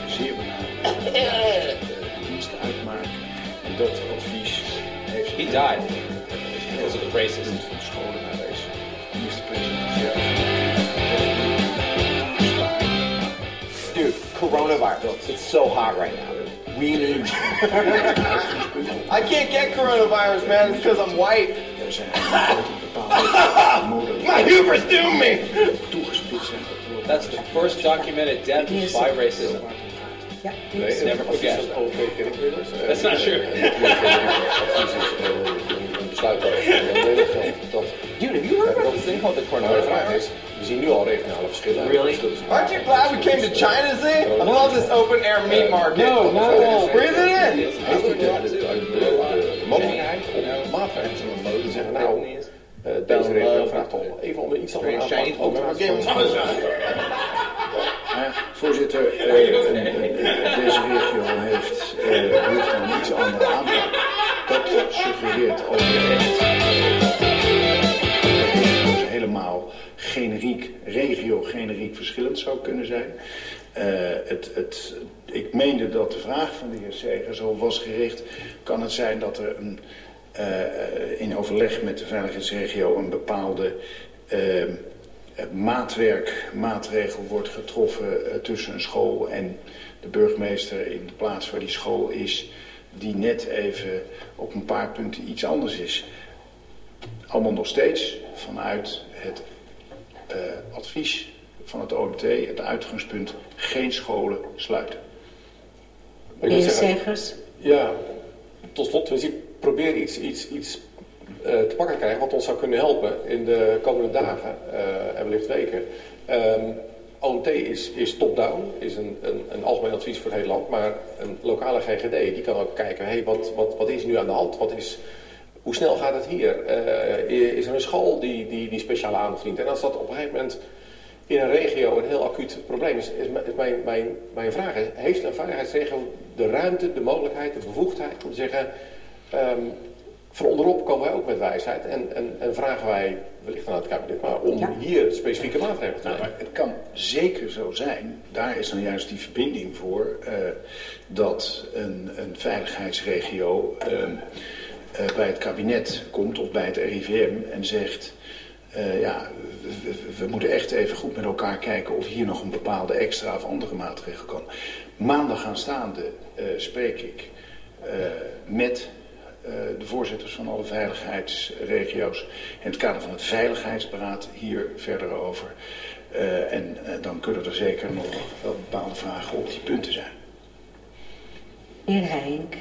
zeer benadrukt. De diensten uitmaken. En dat advies heeft... He died because of the racist. van de scholen naar deze minister-president zelf. Dude, coronavirus. It's so hot right now. We need. I can't get coronavirus, man. It's because I'm white. Zijn bepaalde moden My hubris doomed me! toegespitst zijn. Dat That's the first documented death by racism. Ja, Let's never forget. That's not true. Dude, have you heard about this thing called the coronavirus? We zien nu al regionale. Really? Aren't you glad we came to China, Zing? I love this open air meat market. No, not at all. Breathe it in. Deze regio vraagt toch even om iets anders aan te pakken. Voorzitter, eh, eh, eh, deze regio heeft eh, behoefte aan een iets andere aanpak. Dat suggereert ook echt dat het helemaal generiek, regio-generiek verschillend zou kunnen zijn. Eh, het, het, ik meende dat de vraag van de heer Seger zo was gericht. Kan het zijn dat er een, eh, in overleg met de veiligheidsregio een bepaalde eh, maatwerk, maatregel wordt getroffen eh, tussen een school en de burgemeester in de plaats waar die school is, die net even op een paar punten iets anders is. Allemaal nog steeds vanuit het eh, advies van het OMT, het uitgangspunt, geen scholen sluiten. Meneer Segers, Ja, tot slot, ik probeer iets, iets, iets eh, te pakken te krijgen wat ons zou kunnen helpen in de komende dagen eh, en wellicht weken. Ehm, OMT is, is top-down, is een, een, een algemeen advies voor het hele land, maar een lokale GGD die kan ook kijken, hey, wat, wat, wat is nu aan de hand? Wat is, hoe snel gaat het hier? Eh, is er een school die, die, die speciale aandacht verdient? En als dat op een gegeven moment in een regio een heel acuut probleem is, is is mijn, mijn, mijn vraag is, heeft een veiligheidsregio de ruimte, de mogelijkheid, de bevoegdheid om te zeggen, ehm, van onderop komen wij ook met wijsheid en, en, en vragen wij, wellicht vanuit het kabinet, maar om hier specifieke maatregelen te Nou, nemen. maar het kan zeker zo zijn, daar is dan juist die verbinding voor, eh, dat een, een veiligheidsregio ehm, eh, bij het kabinet komt of bij het RIVM en zegt, eh, ja, we, moeten echt even goed met elkaar kijken of hier nog een bepaalde extra of andere maatregel kan. Maandag aanstaande eh, spreek ik eh, met de voorzitters van alle veiligheidsregio's in het kader van het Veiligheidsberaad hier verder over. Eh, en eh, dan kunnen er zeker nog wel bepaalde vragen op die punten zijn. meneer Heink.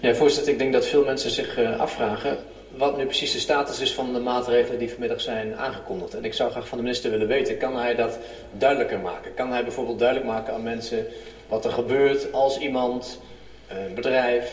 Ja, voorzitter, ik denk dat veel mensen zich eh, afvragen wat nu precies de status is van de maatregelen die vanmiddag zijn aangekondigd. En ik zou graag van de minister willen weten, kan hij dat duidelijker maken? Kan hij bijvoorbeeld duidelijk maken aan mensen wat er gebeurt als iemand, een bedrijf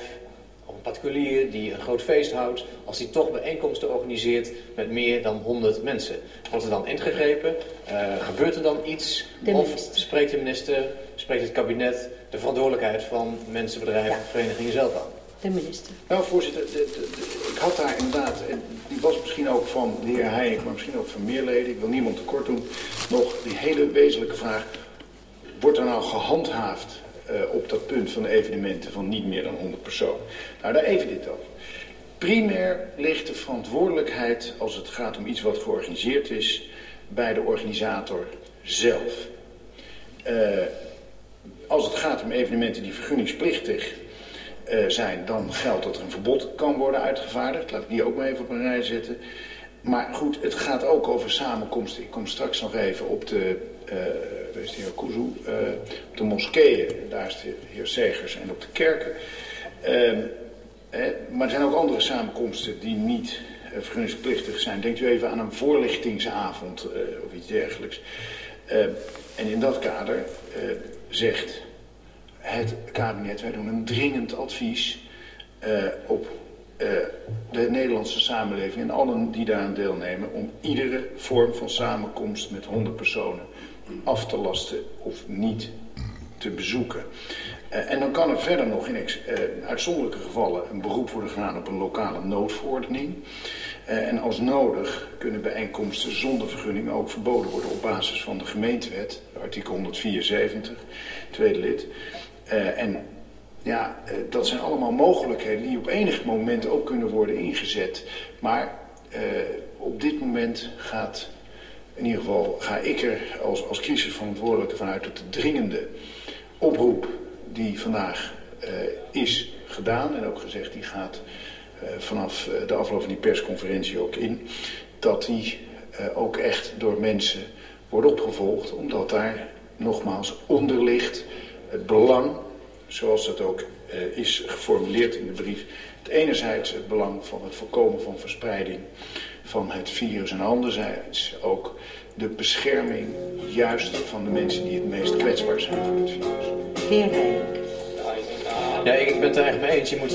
particulier die een groot feest houdt, als die toch bijeenkomsten organiseert met meer dan 100 mensen? Wordt er dan ingegrepen? Eh, gebeurt er dan iets? Of spreekt de minister, spreekt het kabinet de verantwoordelijkheid van mensen, bedrijven, verenigingen zelf aan? De minister. Nou, voorzitter, de, de- de- ik had daar inderdaad, en die was misschien ook van de heer Heijink, maar misschien ook van meer leden, ik wil niemand tekort doen, nog die hele wezenlijke vraag, wordt er nou gehandhaafd eh, op dat punt van evenementen van niet meer dan 100 personen? Nou, daar even dit over. Primair ligt de verantwoordelijkheid als het gaat om iets wat georganiseerd is bij de organisator zelf. Eh, als het gaat om evenementen die vergunningsplichtig eh, zijn, dan geldt dat er een verbod kan worden uitgevaardigd. Laat ik die ook maar even op een rij zetten. Maar goed, het gaat ook over samenkomsten. Ik kom straks nog even op de, eh, op de moskeeën. Daar is de heer Segers en op de kerken. Ehm, maar er zijn ook andere samenkomsten die niet eh, vergunningsplichtig zijn. Denkt u even aan een voorlichtingsavond eh, of iets dergelijks. Ehm, en in dat kader zegt het kabinet, wij doen een dringend advies op de Nederlandse samenleving en allen die daaraan deelnemen om iedere vorm van samenkomst met 100 personen af te lasten of niet te bezoeken. Eh, en dan kan er verder nog in eh, uitzonderlijke gevallen een beroep worden gedaan op een lokale noodverordening. Eh, en als nodig kunnen bijeenkomsten zonder vergunning ook verboden worden op basis van de gemeentewet, artikel 174, tweede lid. En ja, dat zijn allemaal mogelijkheden die op enig moment ook kunnen worden ingezet. Maar op dit moment gaat, in ieder geval ga ik er als, als crisisverantwoordelijke vanuit de dringende oproep die vandaag eh, is gedaan en ook gezegd die gaat eh, vanaf eh, de afloop van die persconferentie ook in, dat die ook echt door mensen wordt opgevolgd, omdat daar nogmaals onder ligt het belang, zoals dat ook is geformuleerd in de brief, het enerzijds het belang van het voorkomen van verspreiding van het virus en anderzijds ook de bescherming juist van de mensen die het meest kwetsbaar zijn voor het virus. Ja, ik ben het er eigenlijk mee eens. Je moet.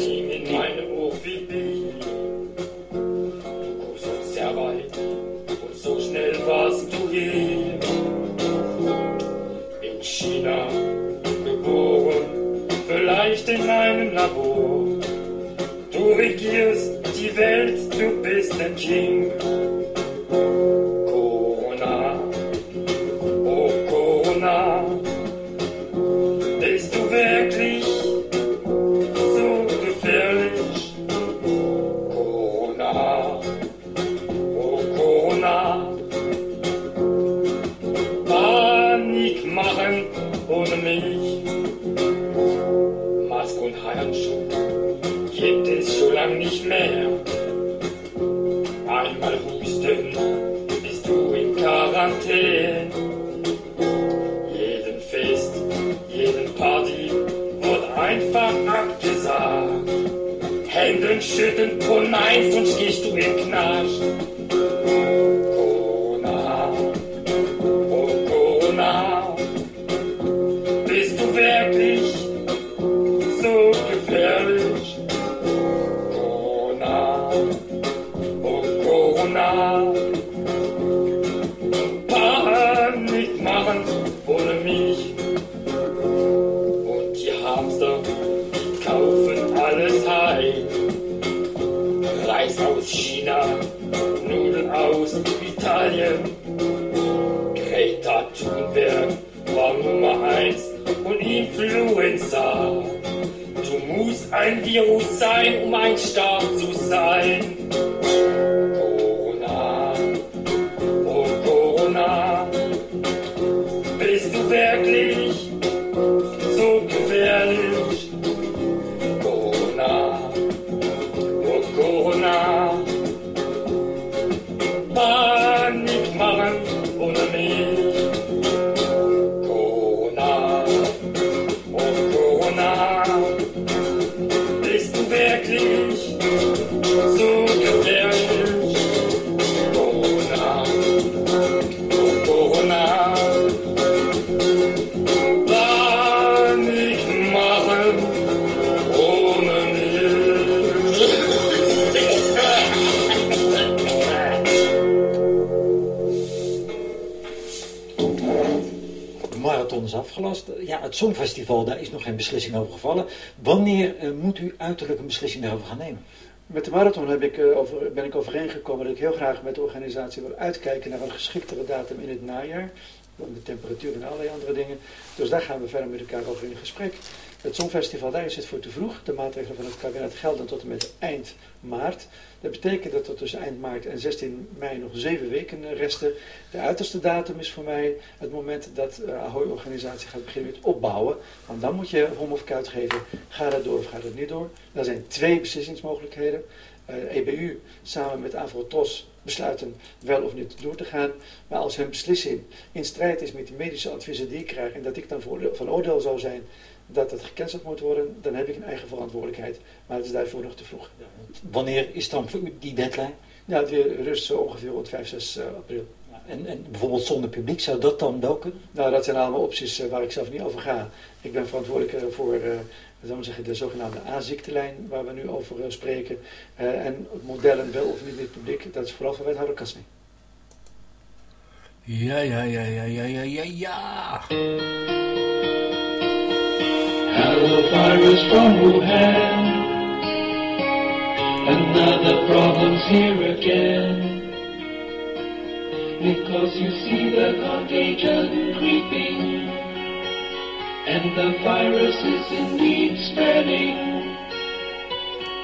In China geboren, vielleicht in einem Labor. Du regierst die Welt, du Händen schütteln, oh nein, sonst gehst du in Knast. Corona, oh Corona, bist du wirklich so gefährlich? Corona, oh Corona, Panik machen ohne mich. Ein Virus sein, um ein Star zu sein. Het Songfestival, daar is nog geen beslissing over gevallen. Wanneer eh, moet u uiterlijk een beslissing daarover gaan nemen? Met de marathon heb ik, eh, over, ben ik overeengekomen dat ik heel graag met de organisatie wil uitkijken naar een geschiktere datum in het najaar. Om de temperatuur en allerlei andere dingen. Dus daar gaan we verder met elkaar over in gesprek. Het Songfestival, daar is het voor te vroeg. De maatregelen van het kabinet gelden tot en met eind maart. Dat betekent dat er tussen eind maart en 16 mei nog zeven weken eh, resten. De uiterste datum is voor mij het moment dat de Ahoy-organisatie gaat beginnen met opbouwen. Want dan moet je hom of kuit geven. Ga dat door of gaat dat niet door? Er zijn twee beslissingsmogelijkheden. Eh, EBU samen met Avrotos besluiten wel of niet door te gaan. Maar als hun beslissing in strijd is met de medische adviezen die ik krijg en dat ik dan voor, van oordeel zou zijn dat het gecanceld moet worden, dan heb ik een eigen verantwoordelijkheid. Maar het is daarvoor nog te vroeg. Wanneer is dan voor u die deadline? Ja, die rust zo ongeveer rond 5, 6 eh, april. En, en bijvoorbeeld zonder publiek, zou dat dan wel kunnen? Nou, dat zijn allemaal opties eh, waar ik zelf niet over ga. Ik ben verantwoordelijk eh, voor eh, we zeggen, de zogenaamde A-ziektelijn waar we nu over spreken. Eh, en modellen wel of niet in het publiek, dat is vooral van wethouder Kasmi. Ja, ja, ja, ja, ja, ja, ja, ja. Hello, virus from Wuhan. Another problem's here again. Because you see the contagion creeping. And the virus is indeed spreading.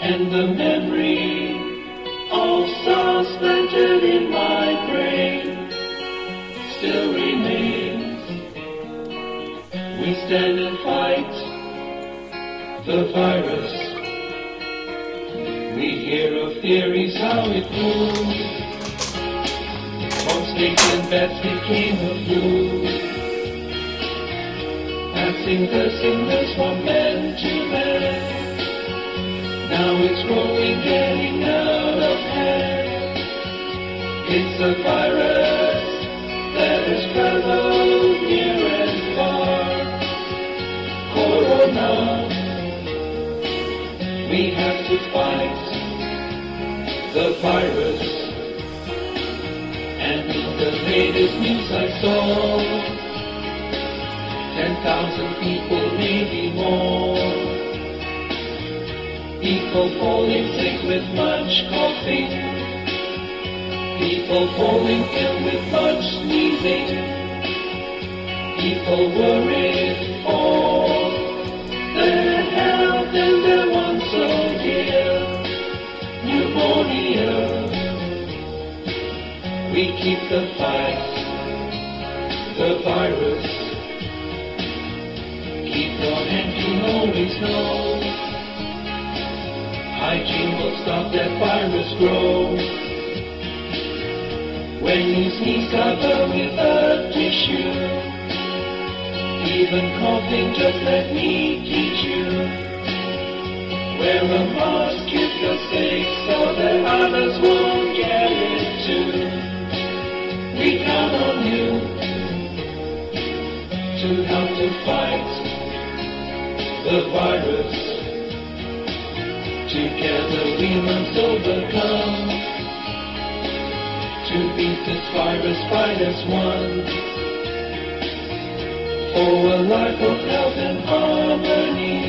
And the memory SARS planted in my brain still remains. We stand and fight the virus. We hear of theories how it moves from thinking that became a fool. Passing the signals from man to man. Now it's growing, getting out of hand. It's a virus that has traveled near and far. Corona. We have to fight the virus. And in the latest news I saw, 10,000 people, maybe more. People falling sick with much coughing. People falling ill with much sneezing. People worried for keep the fight, the virus. Keep your hand, you always know. Hygiene will stop that virus grow. When you sneeze, cover with a tissue. Even coughing, just let me teach you. Wear a mask if you're sick so that others won't get it too. Count on you to help to fight the virus. Together we must overcome to beat this virus, fight as one. For a life of health and harmony.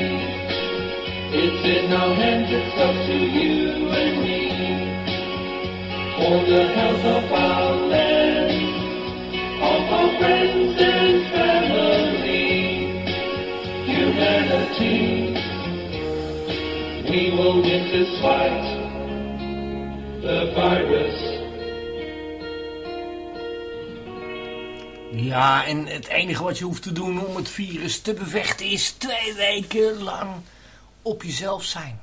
It's in our hands, it's up to you and me. For the health of our land, We win this fight, the virus. Ja, en het enige wat je hoeft te doen om het virus te bevechten is twee weken lang op jezelf zijn.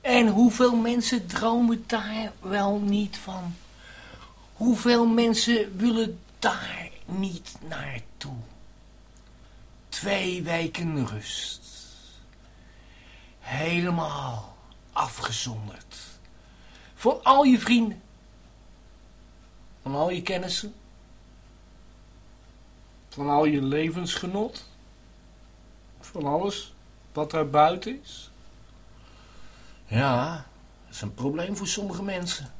En hoeveel mensen dromen daar wel niet van? Hoeveel mensen willen daar niet naartoe? Twee weken rust. Helemaal afgezonderd. Van al je vrienden. Van al je kennissen. Van al je levensgenot. Van alles wat daar buiten is. Ja, dat is een probleem voor sommige mensen.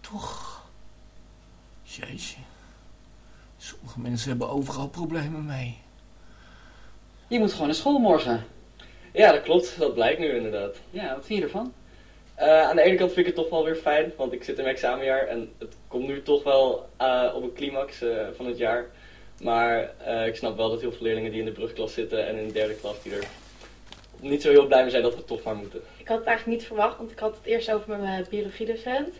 Toch? Jeetje. Sommige mensen hebben overal problemen mee. Je moet gewoon naar school morgen. Ja, dat klopt. Dat blijkt nu inderdaad. Ja, wat vind je ervan? Eh, aan de ene kant vind ik het toch wel weer fijn, want ik zit in mijn examenjaar en het komt nu toch wel eh, op een climax eh, van het jaar. Maar eh, ik snap wel dat heel veel leerlingen die in de brugklas zitten en in de derde klas die er niet zo heel blij mee zijn dat we toch maar moeten. Ik had het eigenlijk niet verwacht, want ik had het eerst over met mijn biologiedocent.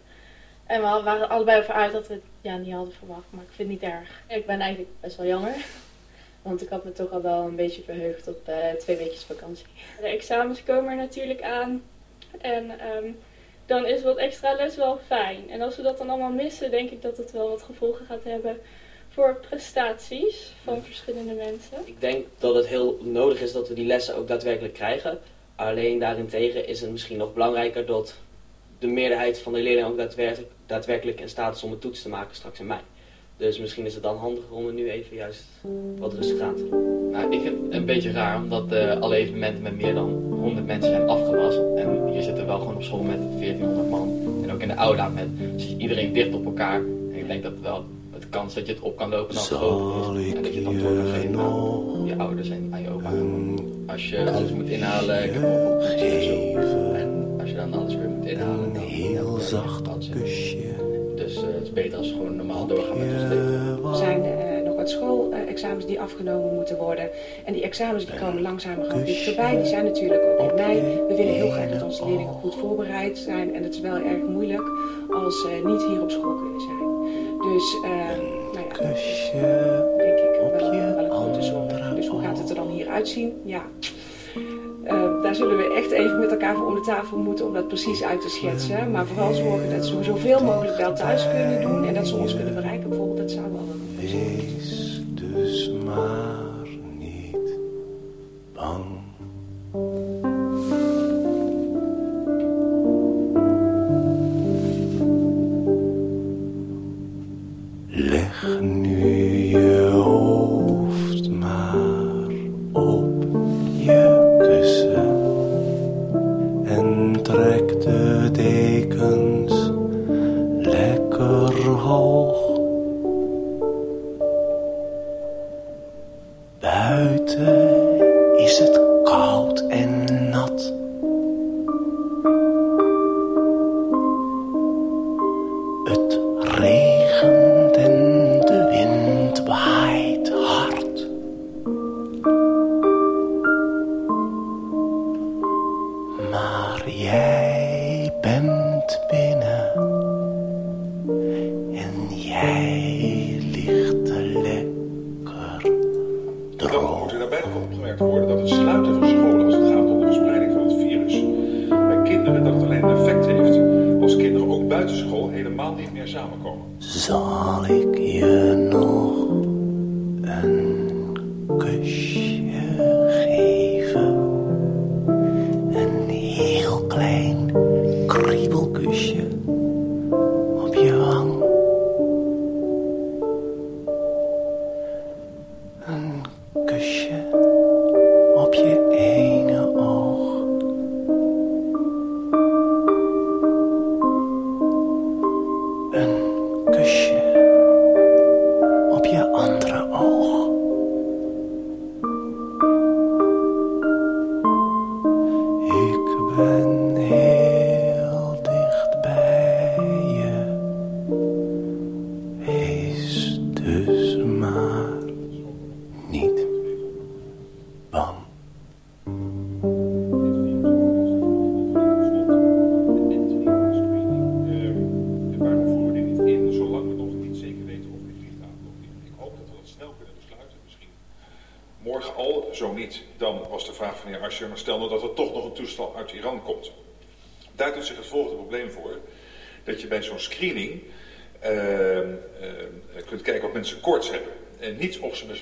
En we waren allebei over uit dat we het ja, niet hadden verwacht, maar ik vind het niet erg. Ik ben eigenlijk best wel jammer, want ik had me toch al wel een beetje verheugd op eh, twee weekjes vakantie. De examens komen er natuurlijk aan. En ehm, dan is wat extra les wel fijn. En als we dat dan allemaal missen, denk ik dat het wel wat gevolgen gaat hebben voor prestaties van verschillende mensen. Ik denk dat het heel nodig is dat we die lessen ook daadwerkelijk krijgen. Alleen daarentegen is het misschien nog belangrijker dat de meerderheid van de leerlingen ook daadwerkelijk, daadwerkelijk in staat is om een toets te maken straks in mei. Dus misschien is het dan handiger om het nu even juist wat rustig aan te doen. Nou, ik vind het een beetje raar, omdat eh, alle evenementen met meer dan 100 mensen zijn afgelast. En hier zitten we wel gewoon op school met 1400 man. En ook in de aula met zit iedereen dicht op elkaar. En ik denk dat wel de kans dat je het op kan lopen dan groot is. En dat je het dan door kan geven aan je ouders en aan je opa. Als je alles moet inhalen, ik heb. En als je dan alles weer moet inhalen, dan heel zacht kusje. Dus eh, het is beter als we gewoon normaal doorgaan met ons leven. Er zijn eh, nog wat schoolexamens die afgenomen moeten worden. En die examens die komen langzamerhand dichterbij. Die zijn natuurlijk ook in mei. We willen heel graag dat onze leerlingen goed voorbereid zijn. En het is wel erg moeilijk als ze niet hier op school kunnen zijn. Dus, eh, nou ja, is, denk ik wel, wel een grote zorg. Dus hoe gaat het er dan hier uitzien? Ja, Eh, daar zullen we echt even met elkaar voor om de tafel moeten om dat precies uit te schetsen. Maar vooral zorgen dat ze zoveel mogelijk wel thuis kunnen doen en dat ze ons kunnen bereiken. Bijvoorbeeld, dat zou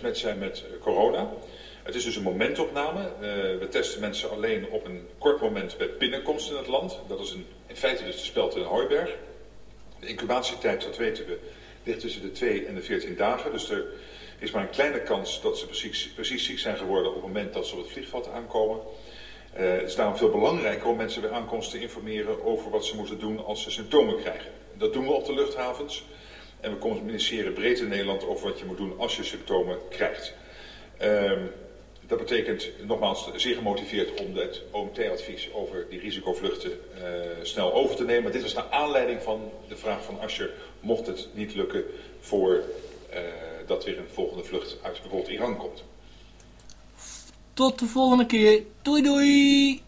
besmet zijn met eh, corona. Het is dus een momentopname. Eh, we testen mensen alleen op een kort moment bij binnenkomst in het land. Dat is een, in feite dus de speld in Hooiberg. De incubatietijd, dat weten we, ligt tussen de 2 en de 14 dagen. Dus er is maar een kleine kans dat ze precies, precies ziek zijn geworden op het moment dat ze op het vliegveld aankomen. Eh, het is daarom veel belangrijker om mensen bij aankomst te informeren over wat ze moeten doen als ze symptomen krijgen. Dat doen we op de luchthavens. En we communiceren breed in Nederland over wat je moet doen als je symptomen krijgt. Ehm, dat betekent nogmaals zeer gemotiveerd om het OMT-advies over die risicovluchten eh, snel over te nemen. Dit was naar aanleiding van de vraag van Asscher, mocht het niet lukken voor eh, dat weer een volgende vlucht uit bijvoorbeeld Iran komt. Tot de volgende keer. Doei doei!